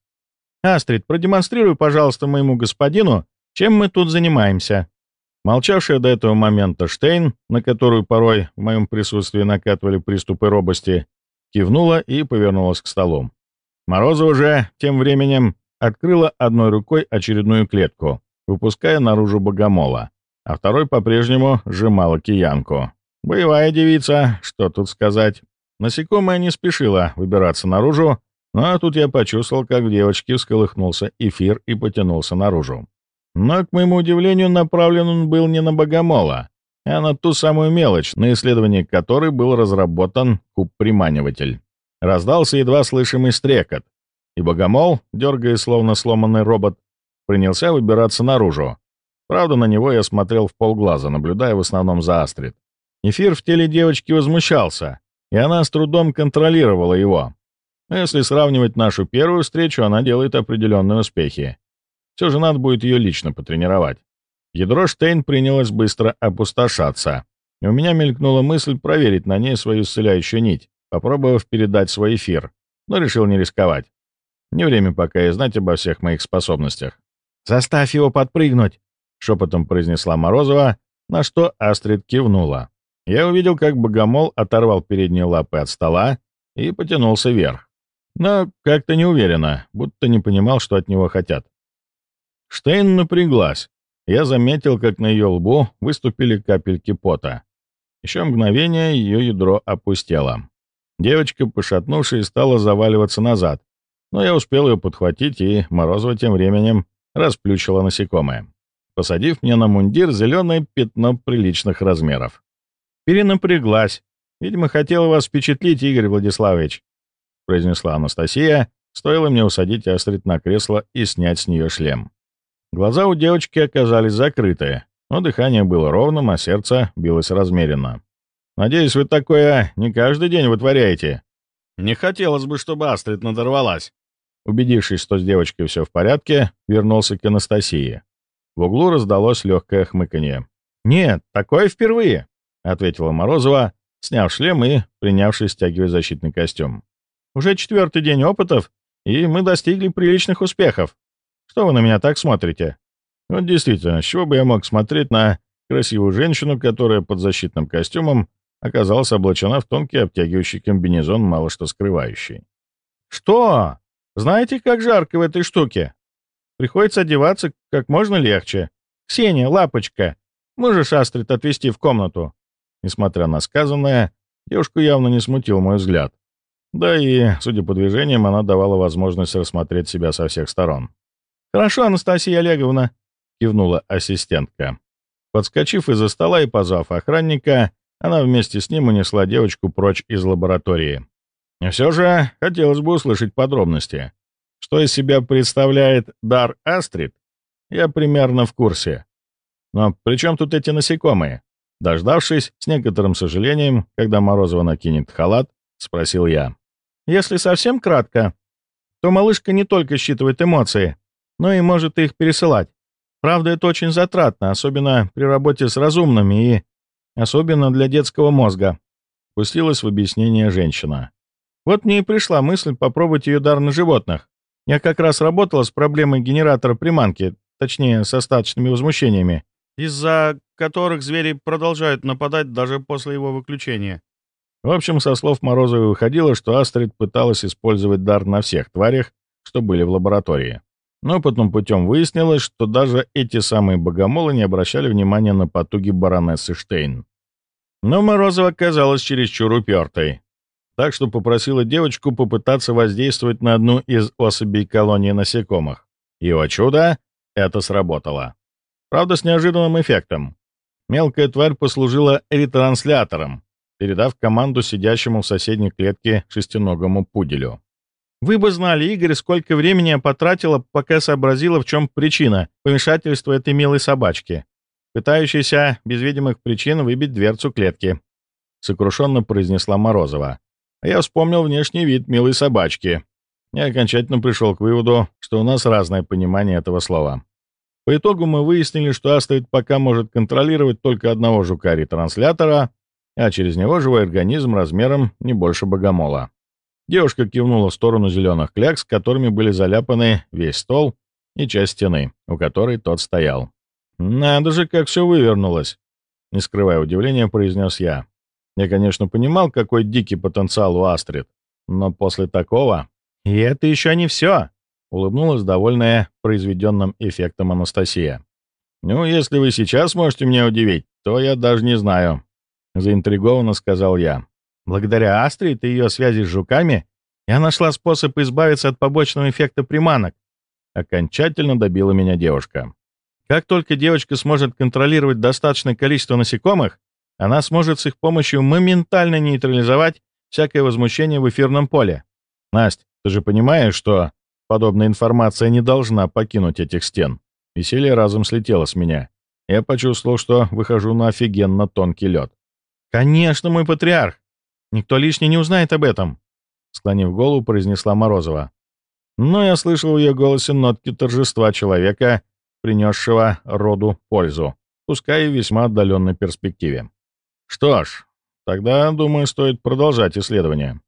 «Астрид, продемонстрируй, пожалуйста, моему господину, чем мы тут занимаемся». Молчавшая до этого момента Штейн, на которую порой в моем присутствии накатывали приступы робости, кивнула и повернулась к столу. Морозова же, тем временем, открыла одной рукой очередную клетку, выпуская наружу богомола, а второй по-прежнему сжимала киянку. Боевая девица, что тут сказать. Насекомая не спешила выбираться наружу, но тут я почувствовал, как в девочке всколыхнулся эфир и потянулся наружу. Но, к моему удивлению, направлен он был не на богомола, а на ту самую мелочь, на исследование которой был разработан куб-приманиватель. Раздался едва слышимый стрекот, и богомол, дергая словно сломанный робот, принялся выбираться наружу. Правда, на него я смотрел в полглаза, наблюдая в основном за Астрид. Эфир в теле девочки возмущался, и она с трудом контролировала его. Но если сравнивать нашу первую встречу, она делает определенные успехи. Все же надо будет ее лично потренировать. Ядро Штейн принялось быстро опустошаться, и у меня мелькнула мысль проверить на ней свою исцеляющую нить, попробовав передать свой эфир, но решил не рисковать. Не время пока и знать обо всех моих способностях. «Заставь его подпрыгнуть!» — шепотом произнесла Морозова, на что Астрид кивнула. Я увидел, как богомол оторвал передние лапы от стола и потянулся вверх. Но как-то неуверенно, будто не понимал, что от него хотят. Штейн напряглась. Я заметил, как на ее лбу выступили капельки пота. Еще мгновение ее ядро опустело. Девочка, пошатнувшись, стала заваливаться назад, но я успел ее подхватить, и Морозова тем временем расплющила насекомое, посадив мне на мундир зеленое пятно приличных размеров. Перенапряглась. Видимо, хотела вас впечатлить, Игорь Владиславович, произнесла Анастасия, стоило мне усадить Астрид на кресло и снять с нее шлем. Глаза у девочки оказались закрыты, но дыхание было ровным, а сердце билось размеренно. «Надеюсь, вы такое не каждый день вытворяете?» «Не хотелось бы, чтобы Астрид надорвалась». Убедившись, что с девочкой все в порядке, вернулся к Анастасии. В углу раздалось легкое хмыканье. «Нет, такое впервые», — ответила Морозова, сняв шлем и принявшись стягивать защитный костюм. «Уже четвертый день опытов, и мы достигли приличных успехов. Что вы на меня так смотрите?» Вот действительно, с чего бы я мог смотреть на красивую женщину, которая под защитным костюмом оказалась облачена в тонкий обтягивающий комбинезон, мало что скрывающий. «Что? Знаете, как жарко в этой штуке? Приходится одеваться как можно легче. Ксения, лапочка, можешь Астрид отвезти в комнату?» Несмотря на сказанное, девушку явно не смутил мой взгляд. Да и, судя по движениям, она давала возможность рассмотреть себя со всех сторон. «Хорошо, Анастасия Олеговна», — кивнула ассистентка. Подскочив из-за стола и позвав охранника, она вместе с ним унесла девочку прочь из лаборатории. И все же хотелось бы услышать подробности. Что из себя представляет дар Астрид, я примерно в курсе. Но при чем тут эти насекомые? Дождавшись, с некоторым сожалением, когда Морозова накинет халат, спросил я. Если совсем кратко, то малышка не только считывает эмоции, но и может их пересылать. Правда, это очень затратно, особенно при работе с разумными и особенно для детского мозга. Пустилась в объяснение женщина. Вот мне и пришла мысль попробовать ее дар на животных. Я как раз работала с проблемой генератора приманки, точнее, с остаточными возмущениями, из-за которых звери продолжают нападать даже после его выключения. В общем, со слов Морозовой выходило, что Астрид пыталась использовать дар на всех тварях, что были в лаборатории. Но потом путем выяснилось, что даже эти самые богомолы не обращали внимания на потуги баронессы Штейн. Но Морозова оказалась чересчур упертой, так что попросила девочку попытаться воздействовать на одну из особей колонии насекомых. И, о чудо, это сработало. Правда, с неожиданным эффектом. Мелкая тварь послужила ретранслятором, передав команду сидящему в соседней клетке шестиногому пуделю. Вы бы знали, Игорь, сколько времени я потратила, пока сообразила, в чем причина помешательства этой милой собачки, пытающейся без видимых причин выбить дверцу клетки. Сокрушенно произнесла Морозова. Я вспомнил внешний вид милой собачки. И окончательно пришел к выводу, что у нас разное понимание этого слова. По итогу мы выяснили, что Астрид пока может контролировать только одного жука-ретранслятора, а через него живой организм размером не больше богомола. Девушка кивнула в сторону зеленых клякс, которыми были заляпаны весь стол и часть стены, у которой тот стоял. «Надо же, как все вывернулось!» Не скрывая удивления, произнес я. Я, конечно, понимал, какой дикий потенциал у Астрид, но после такого... «И это еще не все!» — улыбнулась довольная произведенным эффектом Анастасия. «Ну, если вы сейчас можете меня удивить, то я даже не знаю», — заинтригованно сказал я. Благодаря Астрид и ее связи с жуками я нашла способ избавиться от побочного эффекта приманок. Окончательно добила меня девушка. Как только девочка сможет контролировать достаточное количество насекомых, она сможет с их помощью моментально нейтрализовать всякое возмущение в эфирном поле. Настя, ты же понимаешь, что подобная информация не должна покинуть этих стен. Веселье разом слетело с меня. Я почувствовал, что выхожу на офигенно тонкий лед. «Конечно, мой патриарх! Никто лишний не узнает об этом», — склонив голову, произнесла Морозова. Но я слышал в ее голосе нотки торжества человека, принесшего роду пользу, пускай и в весьма отдаленной перспективе. Что ж, тогда, думаю, стоит продолжать исследование.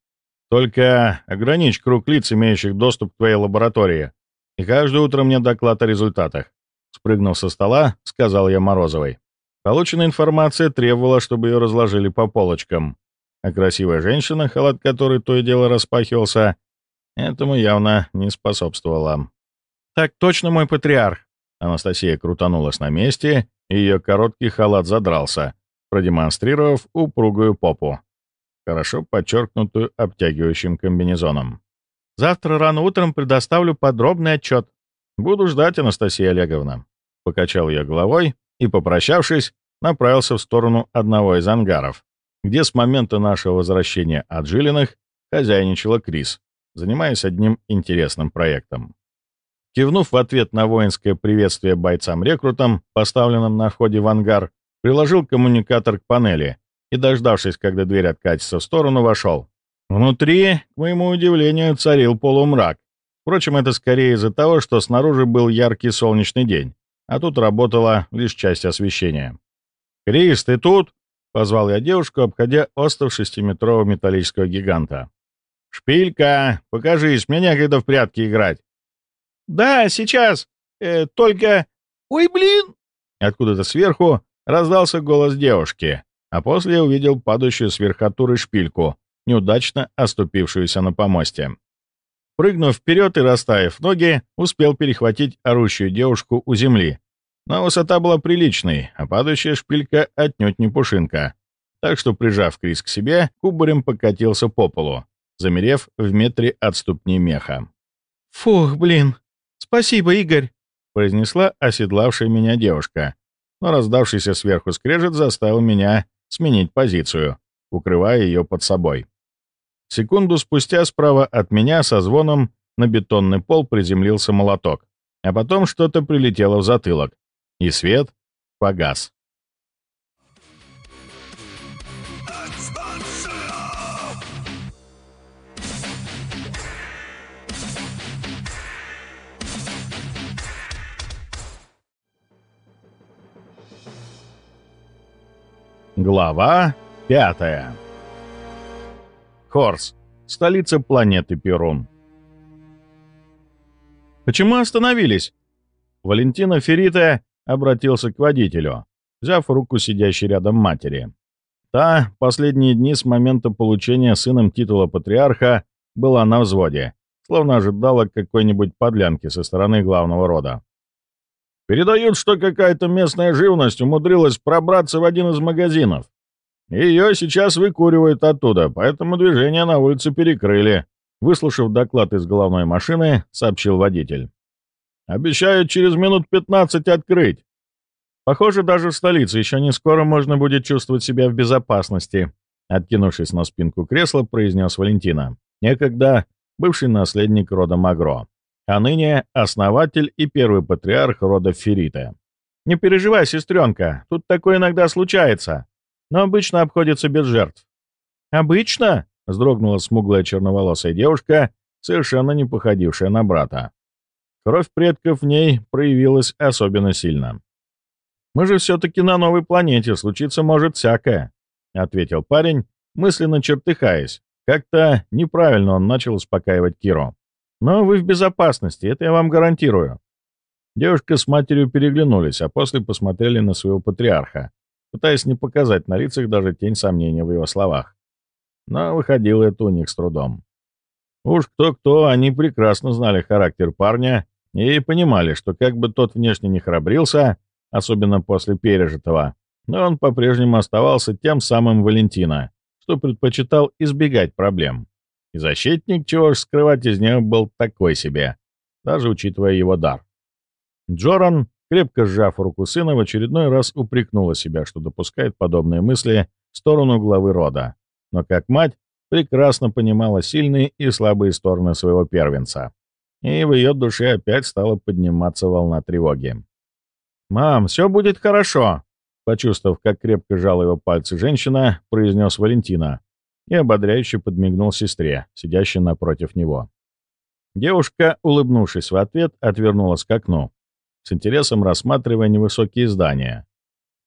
Только ограничь круг лиц, имеющих доступ к твоей лаборатории, и каждое утро мне доклад о результатах. Спрыгнув со стола, сказал я Морозовой. Полученная информация требовала, чтобы ее разложили по полочкам а красивая женщина, халат которой то и дело распахивался, этому явно не способствовала. «Так точно мой патриарх!» Анастасия крутанулась на месте, и ее короткий халат задрался, продемонстрировав упругую попу, хорошо подчеркнутую обтягивающим комбинезоном. «Завтра рано утром предоставлю подробный отчет. Буду ждать, Анастасия Олеговна». Покачал я головой и, попрощавшись, направился в сторону одного из ангаров, где с момента нашего возвращения от Жилиных хозяйничала Крис, занимаясь одним интересным проектом. Кивнув в ответ на воинское приветствие бойцам-рекрутам, поставленным на входе в ангар, приложил коммуникатор к панели и, дождавшись, когда дверь откатится в сторону, вошел. Внутри, к моему удивлению, царил полумрак. Впрочем, это скорее из-за того, что снаружи был яркий солнечный день, а тут работала лишь часть освещения. «Крис, ты тут?» Позвал я девушку, обходя остров шестиметрового металлического гиганта. «Шпилька, покажись, мне некогда в прятки играть». «Да, сейчас. Э, только «Ой, блин!» Откуда-то сверху раздался голос девушки, а после я увидел падающую с верхотуры шпильку, неудачно оступившуюся на помосте. Прыгнув вперед и расставив ноги, успел перехватить орущую девушку у земли. Но высота была приличной, а падающая шпилька отнюдь не пушинка. Так что, прижав Крис к себе, кубарем покатился по полу, замерев в метре от ступни меха. «Фух, блин! Спасибо, Игорь!» — произнесла оседлавшая меня девушка. Но раздавшийся сверху скрежет заставил меня сменить позицию, укрывая ее под собой. Секунду спустя справа от меня со звоном на бетонный пол приземлился молоток, а потом что-то прилетело в затылок, и свет погас. Глава пятая Хорс, столица планеты Перун. «Почему остановились?» Валентина Феррита обратился к водителю, взяв руку сидящей рядом матери. Та последние дни с момента получения сыном титула патриарха была на взводе, словно ожидала какой-нибудь подлянки со стороны главного рода. «Передают, что какая-то местная живность умудрилась пробраться в один из магазинов. Ее сейчас выкуривают оттуда, поэтому движение на улице перекрыли», выслушав доклад из головной машины, сообщил водитель. «Обещают через минут 15 открыть. Похоже, даже в столице еще не скоро можно будет чувствовать себя в безопасности», откинувшись на спинку кресла, произнес Валентина. Некогда бывший наследник рода Магро, а ныне основатель и первый патриарх рода Ферита. «Не переживай, сестренка, тут такое иногда случается но обычно обходится без жертв. «Обычно?» — вздрогнула смуглая черноволосая девушка, совершенно не походившая на брата. Кровь предков в ней проявилась особенно сильно. «Мы же все-таки на новой планете, случиться может всякое», — ответил парень, мысленно чертыхаясь. Как-то неправильно он начал успокаивать Киру. «Но вы в безопасности, это я вам гарантирую». Девушка с матерью переглянулись, а после посмотрели на своего патриарха, пытаясь не показать на лицах даже тень сомнения в его словах. Но выходило это у них с трудом. Уж кто-кто, они прекрасно знали характер парня и понимали, что как бы тот внешне не храбрился, особенно после пережитого, но он по-прежнему оставался тем самым Валентина, что предпочитал избегать проблем. И защитник, чего ж скрывать из него, был такой себе, даже учитывая его дар. Джоран Крепко сжав руку сына, в очередной раз упрекнула себя, что допускает подобные мысли в сторону главы рода. Но как мать прекрасно понимала сильные и слабые стороны своего первенца. И в ее душе опять стала подниматься волна тревоги. «Мам, все будет хорошо!» Почувствовав, как крепко жала его пальцы женщина, произнес Валентина и ободряюще подмигнул сестре, сидящей напротив него. Девушка, улыбнувшись в ответ, отвернулась к окну, с интересом рассматривая невысокие здания,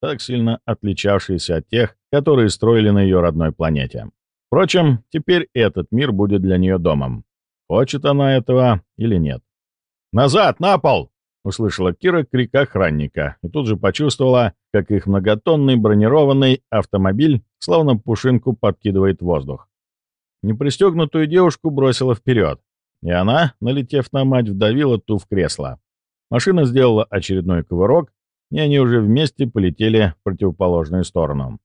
так сильно отличавшиеся от тех, которые строили на ее родной планете. Впрочем, теперь этот мир будет для нее домом. Хочет она этого или нет. «Назад, на пол!» — услышала Кира крик охранника и тут же почувствовала, как их многотонный бронированный автомобиль словно пушинку подкидывает воздух. Непристегнутую девушку бросила вперед, и она, налетев на мать, вдавила ту в кресло. Машина сделала очередной кувырок, и они уже вместе полетели в противоположную сторону.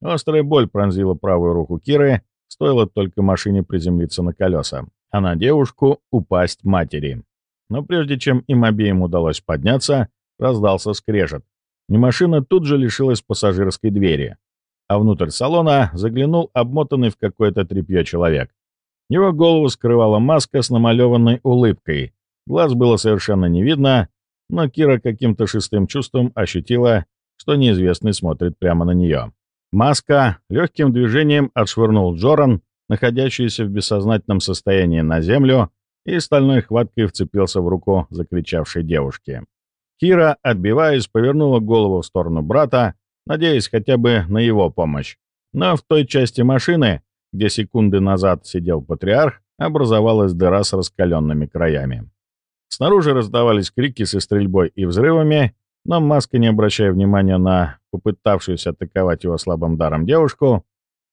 Острая боль пронзила правую руку Киры, стоило только машине приземлиться на колеса, а на девушку упасть матери. Но прежде чем им обеим удалось подняться, раздался скрежет. И машина тут же лишилась пассажирской двери, а внутрь салона заглянул обмотанный в какое-то тряпье человек. Его голову скрывала маска с намалеванной улыбкой, Глаз было совершенно не видно, но Кира каким-то шестым чувством ощутила, что неизвестный смотрит прямо на нее. Маска легким движением отшвырнул Джоран, находящийся в бессознательном состоянии на землю, и стальной хваткой вцепился в руку закричавшей девушки. Кира, отбиваясь, повернула голову в сторону брата, надеясь хотя бы на его помощь. Но в той части машины, где секунды назад сидел патриарх, образовалась дыра с раскаленными краями. Снаружи раздавались крики со стрельбой и взрывами, но Маска, не обращая внимания на попытавшуюся атаковать его слабым даром девушку,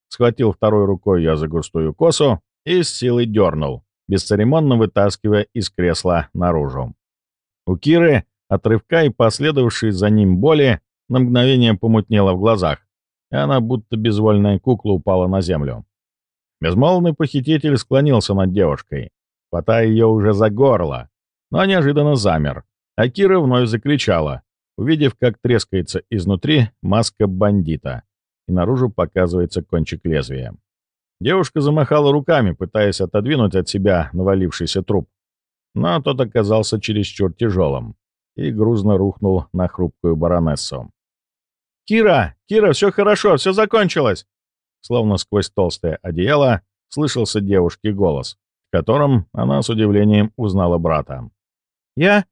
схватил второй рукой ее за густую косу и с силой дернул, бесцеремонно вытаскивая из кресла наружу. У Киры, отрывка и последовавшей за ним боли, на мгновение помутнело в глазах, и она, будто безвольная кукла, упала на землю. Безмолвный похититель склонился над девушкой, хватая ее уже за горло, но неожиданно замер, а Кира вновь закричала, увидев, как трескается изнутри маска бандита, и наружу показывается кончик лезвия. Девушка замахала руками, пытаясь отодвинуть от себя навалившийся труп, но тот оказался чересчур тяжелым и грузно рухнул на хрупкую баронессу. «Кира! Кира, все хорошо, все закончилось!» Словно сквозь толстое одеяло слышался девушке голос, в котором она с удивлением узнала брата. «Я...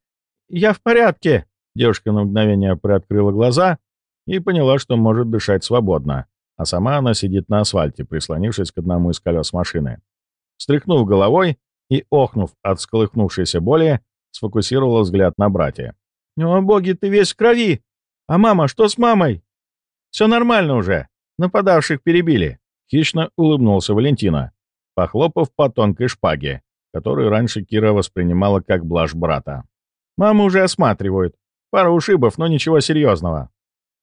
я в порядке!» Девушка на мгновение приоткрыла глаза и поняла, что может дышать свободно, а сама она сидит на асфальте, прислонившись к одному из колес машины. Стряхнув головой и охнув от сколыхнувшейся боли, сфокусировала взгляд на брате. «О, боги, ты весь в крови! А мама, что с мамой?» «Все нормально уже. Нападавших перебили». Хищно улыбнулся Валентина, похлопав по тонкой шпаге, которую раньше Кира воспринимала как блажь брата. «Маму уже осматривают. Пара ушибов, но ничего серьезного».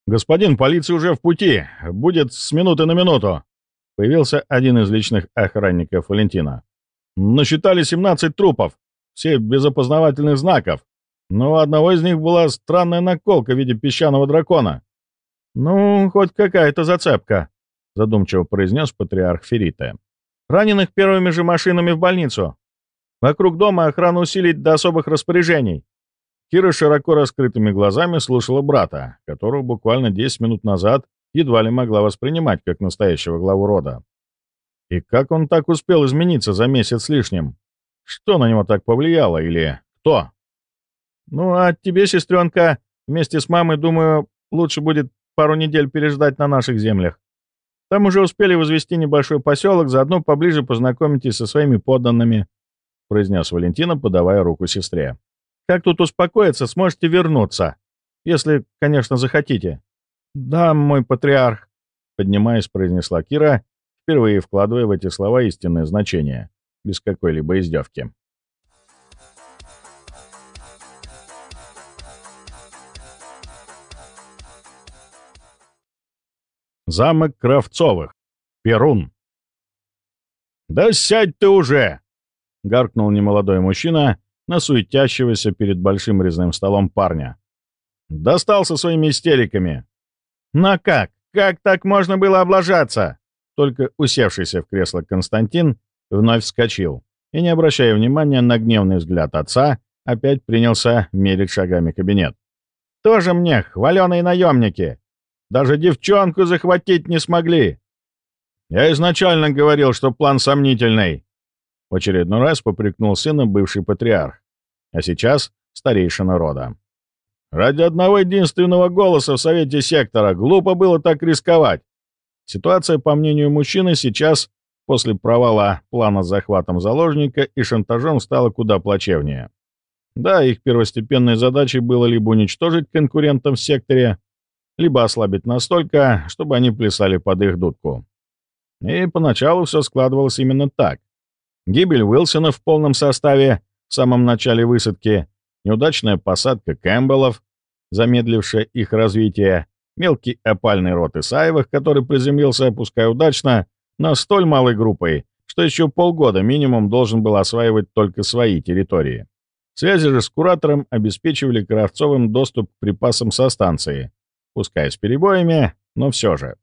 «Господин, полиция уже в пути. Будет с минуты на минуту». Появился один из личных охранников Валентина. «Насчитали 17 трупов, все без опознавательных знаков. Но у одного из них была странная наколка в виде песчаного дракона». «Ну, хоть какая-то зацепка», — задумчиво произнес патриарх Ферита. «Раненых первыми же машинами в больницу. Вокруг дома охрану усилить до особых распоряжений. Кира широко раскрытыми глазами слушала брата, которого буквально 10 минут назад едва ли могла воспринимать как настоящего главу рода. И как он так успел измениться за месяц с лишним? Что на него так повлияло или кто? Ну, а тебе, сестренка, вместе с мамой, думаю, лучше будет пару недель переждать на наших землях. Там уже успели возвести небольшой поселок, заодно поближе познакомитесь со своими подданными», — произнес Валентина, подавая руку сестре. Как тут успокоиться, сможете вернуться. Если, конечно, захотите. Да, мой патриарх, поднимаясь, произнесла Кира, впервые вкладывая в эти слова истинное значение, без какой-либо издевки. Замок Кравцовых. Перун. «Да сядь ты уже!» — гаркнул немолодой мужчина, на суетящегося перед большим резным столом парня. «Достал со своими истериками!» «Но как? Как так можно было облажаться?» Только усевшийся в кресло Константин вновь вскочил и, не обращая внимания на гневный взгляд отца, опять принялся мерить шагами кабинет. «Тоже мне, хваленые наемники! Даже девчонку захватить не смогли!» «Я изначально говорил, что план сомнительный!» В очередной раз попрекнул сына бывший патриарх, а сейчас старейшина рода. Ради одного единственного голоса в Совете Сектора глупо было так рисковать. Ситуация, по мнению мужчины, сейчас, после провала плана с захватом заложника и шантажом, стала куда плачевнее. Да, их первостепенной задачей было либо уничтожить конкурентов в секторе, либо ослабить настолько, чтобы они плясали под их дудку. И поначалу все складывалось именно так. Гибель Уилсона в полном составе в самом начале высадки, неудачная посадка Кэмпбеллов, замедлившая их развитие, мелкий опальный рот Исаевых, который приземлился, пускай удачно, но столь малой группой, что еще полгода минимум должен был осваивать только свои территории. Связи же с куратором обеспечивали Кравцовым доступ к припасам со станции, пускай с перебоями, но все же.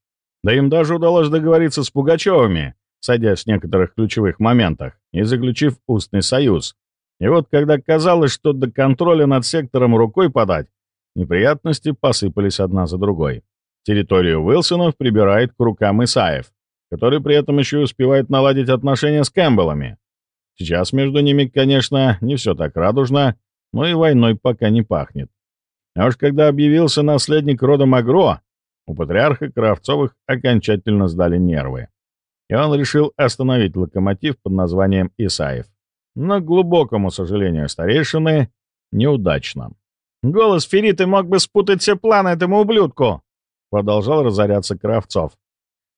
Да им даже удалось договориться с Пугачевыми, садясь в некоторых ключевых моментах и заключив устный союз. И вот когда казалось, что до контроля над сектором рукой подать, неприятности посыпались одна за другой. Территорию Уилсонов прибирает к рукам Исаев, который при этом еще и успевает наладить отношения с Кэмпбеллами. Сейчас между ними, конечно, не все так радужно, но и войной пока не пахнет. А уж когда объявился наследник рода Магро, у патриарха Кравцовых окончательно сдали нервы и он решил остановить локомотив под названием Исаев. Но, к глубокому сожалению старейшины, неудачно. Голос Фериты мог бы спутать все планы этому ублюдку!» Продолжал разоряться Кравцов.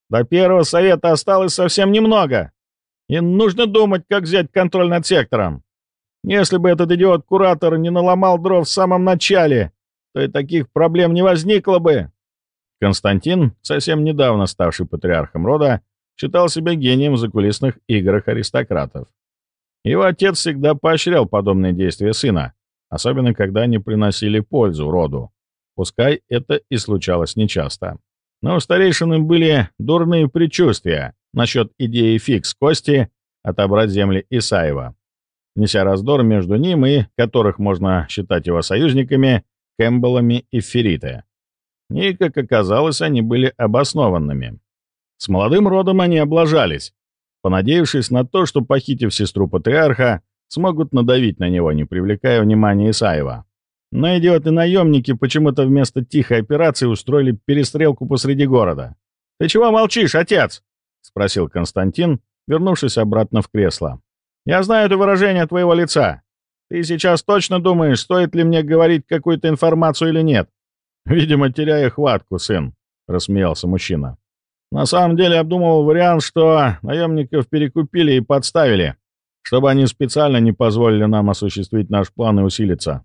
«До первого совета осталось совсем немного, и нужно думать, как взять контроль над сектором. Если бы этот идиот-куратор не наломал дров в самом начале, то и таких проблем не возникло бы». Константин, совсем недавно ставший патриархом рода, считал себя гением в закулисных играх аристократов. Его отец всегда поощрял подобные действия сына, особенно когда они приносили пользу роду. Пускай это и случалось нечасто. Но у старейшины были дурные предчувствия насчет идеи фикс Кости отобрать земли Исаева, неся раздор между ним и, которых можно считать его союзниками, Кэмпбеллами и Феррите. И, как оказалось, они были обоснованными. С молодым родом они облажались, понадеявшись на то, что, похитив сестру патриарха, смогут надавить на него, не привлекая внимания Исаева. Но идиоты-наемники почему-то вместо тихой операции устроили перестрелку посреди города. «Ты чего молчишь, отец?» — спросил Константин, вернувшись обратно в кресло. «Я знаю это выражение твоего лица. Ты сейчас точно думаешь, стоит ли мне говорить какую-то информацию или нет?» «Видимо, теряя хватку, сын», — рассмеялся мужчина. «На самом деле обдумывал вариант, что наемников перекупили и подставили, чтобы они специально не позволили нам осуществить наш план и усилиться.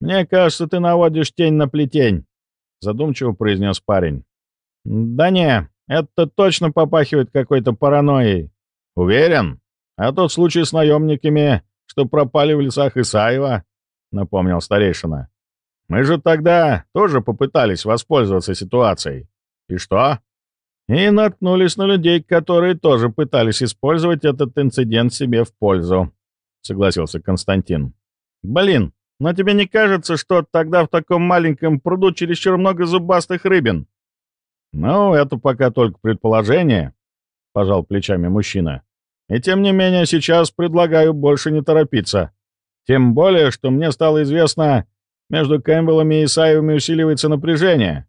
Мне кажется, ты наводишь тень на плетень», — задумчиво произнес парень. «Да не, это точно попахивает какой-то паранойей. Уверен? А тот случай с наемниками, что пропали в лесах Исаева, — напомнил старейшина. Мы же тогда тоже попытались воспользоваться ситуацией. И что? И наткнулись на людей, которые тоже пытались использовать этот инцидент себе в пользу, — согласился Константин. Блин, но тебе не кажется, что тогда в таком маленьком пруду чересчур много зубастых рыбин? Ну, это пока только предположение, — пожал плечами мужчина. И тем не менее сейчас предлагаю больше не торопиться. Тем более, что мне стало известно, между Кэмпбеллами и Исаевыми усиливается напряжение,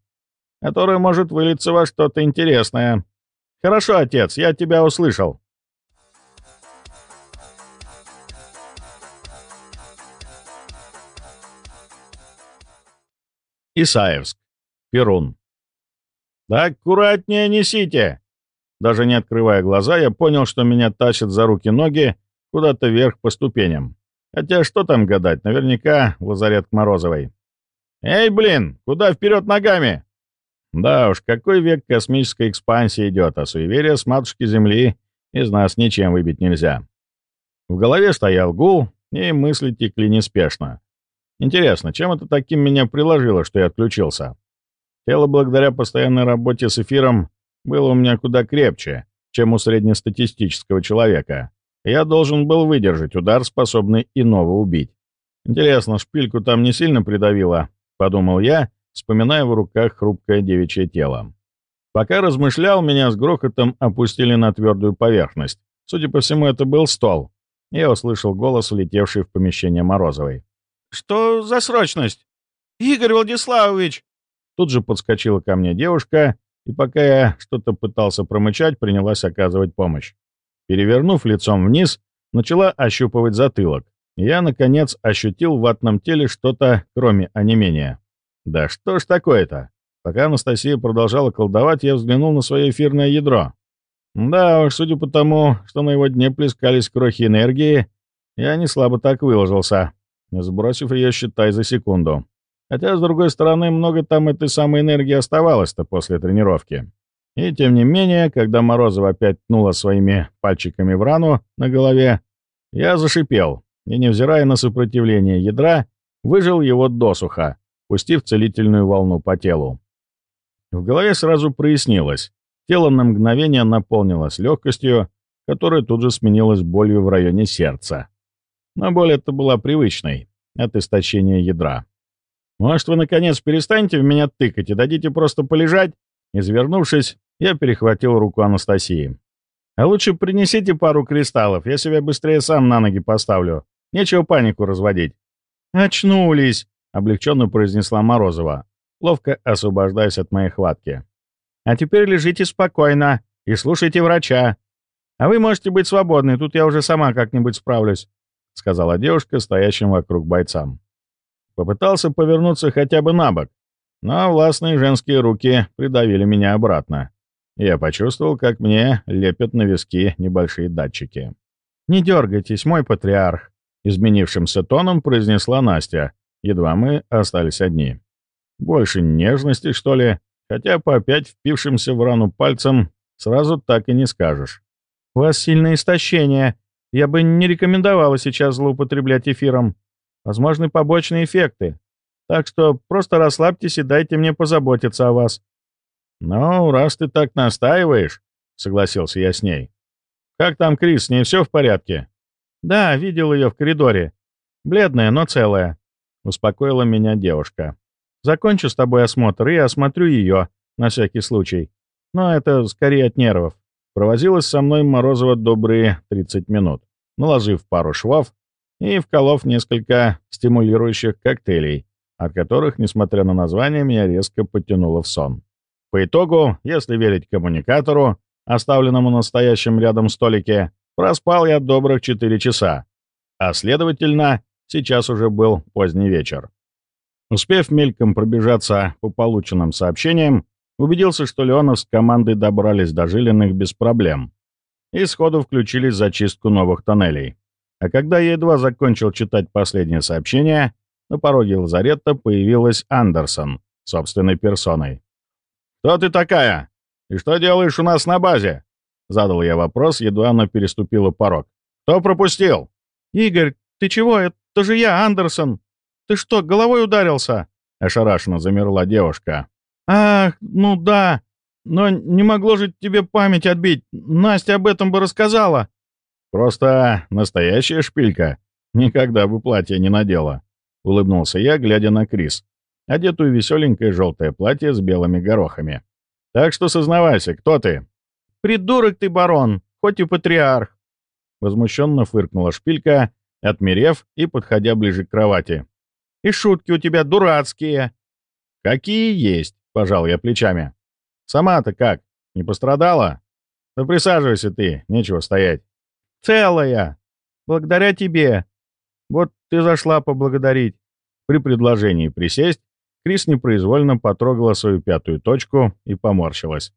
которое может вылиться во что-то интересное. Хорошо, отец, я тебя услышал. Исаевск. Перун. «Да аккуратнее несите!» Даже не открывая глаза, я понял, что меня тащат за руки-ноги куда-то вверх по ступеням. Хотя что там гадать, наверняка лазарет к Морозовой. «Эй, блин, куда вперед ногами?» Да уж, какой век космической экспансии идет, а суеверия с матушки Земли из нас ничем выбить нельзя. В голове стоял гул, и мысли текли неспешно. Интересно, чем это таким меня приложило, что я отключился? Тело благодаря постоянной работе с эфиром было у меня куда крепче, чем у среднестатистического человека. Я должен был выдержать удар, способный иного убить. Интересно, шпильку там не сильно придавило, подумал я, вспоминая в руках хрупкое девичье тело. Пока размышлял, меня с грохотом опустили на твердую поверхность. Судя по всему, это был стол. Я услышал голос, влетевший в помещение Морозовой. «Что за срочность? Игорь Владиславович!» Тут же подскочила ко мне девушка, и пока я что-то пытался промычать, принялась оказывать помощь. Перевернув лицом вниз, начала ощупывать затылок. Я, наконец, ощутил в ватном теле что-то, кроме онемения. Да что ж такое-то? Пока Анастасия продолжала колдовать, я взглянул на свое эфирное ядро. Да уж, судя по тому, что на его дне плескались крохи энергии, я не слабо так выложился, сбросив ее, считай, за секунду. Хотя, с другой стороны, много там этой самой энергии оставалось-то после тренировки. И тем не менее, когда Морозова опять ткнула своими пальчиками в рану на голове, я зашипел и, невзирая на сопротивление ядра, выжил его досуха, пустив целительную волну по телу. В голове сразу прояснилось. Тело на мгновение наполнилось легкостью, которая тут же сменилась болью в районе сердца. Но боль эта была привычной, от истощения ядра. «Может, вы, наконец, перестанете в меня тыкать и дадите просто полежать?» Извернувшись, я перехватил руку Анастасии. «А лучше принесите пару кристаллов, я себя быстрее сам на ноги поставлю. Нечего панику разводить». «Очнулись!» — облегченно произнесла Морозова, ловко освобождаясь от моей хватки. «А теперь лежите спокойно и слушайте врача. А вы можете быть свободны, тут я уже сама как-нибудь справлюсь», — сказала девушка, стоящим вокруг бойцам. Попытался повернуться хотя бы на бок, но властные женские руки придавили меня обратно. Я почувствовал, как мне лепят на виски небольшие датчики. «Не дергайтесь, мой патриарх», — изменившимся тоном произнесла Настя. Едва мы остались одни. Больше нежности, что ли, хотя по опять впившимся в рану пальцем сразу так и не скажешь. «У вас сильное истощение. Я бы не рекомендовала сейчас злоупотреблять эфиром. Возможны побочные эффекты. Так что просто расслабьтесь и дайте мне позаботиться о вас». «Ну, раз ты так настаиваешь», — согласился я с ней. «Как там Крис, с ней все в порядке?» «Да, видел ее в коридоре. Бледная, но целая», — успокоила меня девушка. «Закончу с тобой осмотр и осмотрю ее, на всякий случай. Но это скорее от нервов». Провозилась со мной Морозова добрые 30 минут, наложив пару швов и вколов несколько стимулирующих коктейлей, от которых, несмотря на название, меня резко потянуло в сон. По итогу, если верить коммуникатору, оставленному настоящим рядом столике, проспал я добрых 4 часа, а следовательно, сейчас уже был поздний вечер. Успев мельком пробежаться по полученным сообщениям, убедился, что Леонов с командой добрались до Жилиных без проблем и сходу включились в зачистку новых тоннелей. А когда я едва закончил читать последнее сообщение, на пороге лазарета появилась Андерсон собственной персоной. «Кто ты такая? И что делаешь у нас на базе?» Задал я вопрос, едва она переступила порог. «Кто пропустил?» «Игорь, ты чего? Это же я, Андерсон. Ты что, головой ударился?» Ошарашенно замерла девушка. «Ах, ну да. Но не могло же тебе память отбить. Настя об этом бы рассказала». «Просто настоящая шпилька. Никогда бы платье не надела», — улыбнулся я, глядя на Крис одетую веселенькое желтое платье с белыми горохами. «Так что сознавайся, кто ты?» «Придурок ты, барон, хоть и патриарх!» Возмущенно фыркнула шпилька, отмерев и подходя ближе к кровати. «И шутки у тебя дурацкие!» «Какие есть!» — пожал я плечами. «Сама-то как? Не пострадала? Да присаживайся ты, нечего стоять». «Целая! Благодаря тебе! Вот ты зашла поблагодарить!» При предложении присесть Крис непроизвольно потрогала свою пятую точку и поморщилась.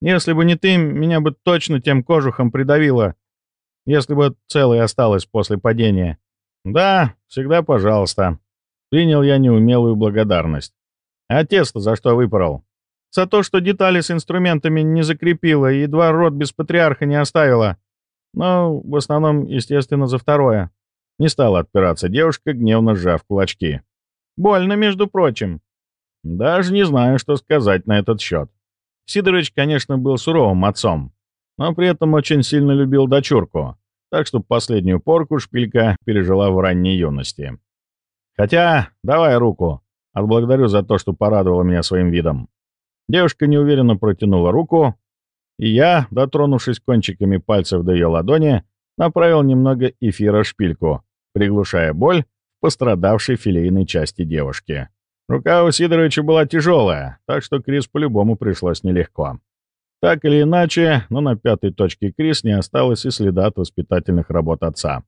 «Если бы не ты, меня бы точно тем кожухом придавило, если бы целой осталось после падения». «Да, всегда пожалуйста». Принял я неумелую благодарность. «Отец-то за что выпорол?» «За то, что детали с инструментами не закрепила и едва рот без патриарха не оставила. Но в основном, естественно, за второе». Не стала отпираться девушка, гневно сжав кулачки. Больно, между прочим. Даже не знаю, что сказать на этот счет. Сидорович, конечно, был суровым отцом, но при этом очень сильно любил дочурку, так что последнюю порку шпилька пережила в ранней юности. Хотя, давай руку. Отблагодарю за то, что порадовала меня своим видом. Девушка неуверенно протянула руку, и я, дотронувшись кончиками пальцев до ее ладони, направил немного эфира шпильку, приглушая боль пострадавшей филейной части девушки. Рука у Сидоровича была тяжелая, так что Крис по-любому пришлось нелегко. Так или иначе, но на пятой точке Крис не осталось и следа от воспитательных работ отца.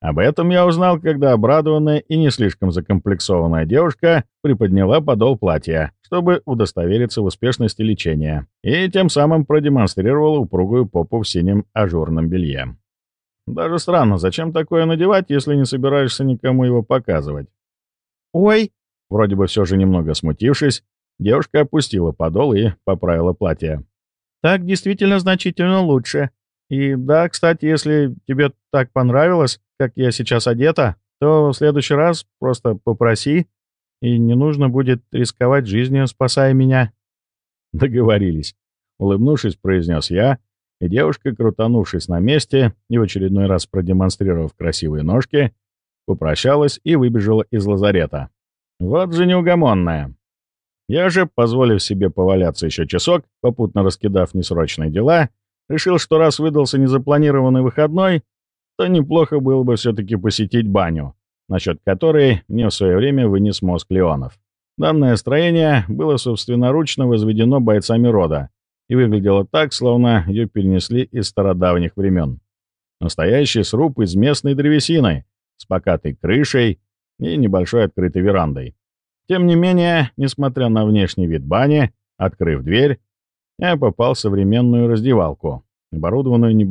Об этом я узнал, когда обрадованная и не слишком закомплексованная девушка приподняла подол платья, чтобы удостовериться в успешности лечения, и тем самым продемонстрировала упругую попу в синем ажурном белье. Даже странно, зачем такое надевать, если не собираешься никому его показывать? «Ой!» Вроде бы все же немного смутившись, девушка опустила подол и поправила платье. «Так действительно значительно лучше. И да, кстати, если тебе так понравилось, как я сейчас одета, то в следующий раз просто попроси, и не нужно будет рисковать жизнью, спасая меня». «Договорились», — улыбнувшись, произнес я, — и девушка, крутанувшись на месте и в очередной раз продемонстрировав красивые ножки, попрощалась и выбежала из лазарета. Вот же неугомонная. Я же, позволив себе поваляться еще часок, попутно раскидав несрочные дела, решил, что раз выдался незапланированный выходной, то неплохо было бы все-таки посетить баню, насчет которой мне в свое время вынес мозг Леонов. Данное строение было собственноручно возведено бойцами рода, и выглядела так, словно ее перенесли из стародавних времен. Настоящий сруб из местной древесины, с покатой крышей и небольшой открытой верандой. Тем не менее, несмотря на внешний вид бани, открыв дверь, я попал в современную раздевалку, оборудованную небольшой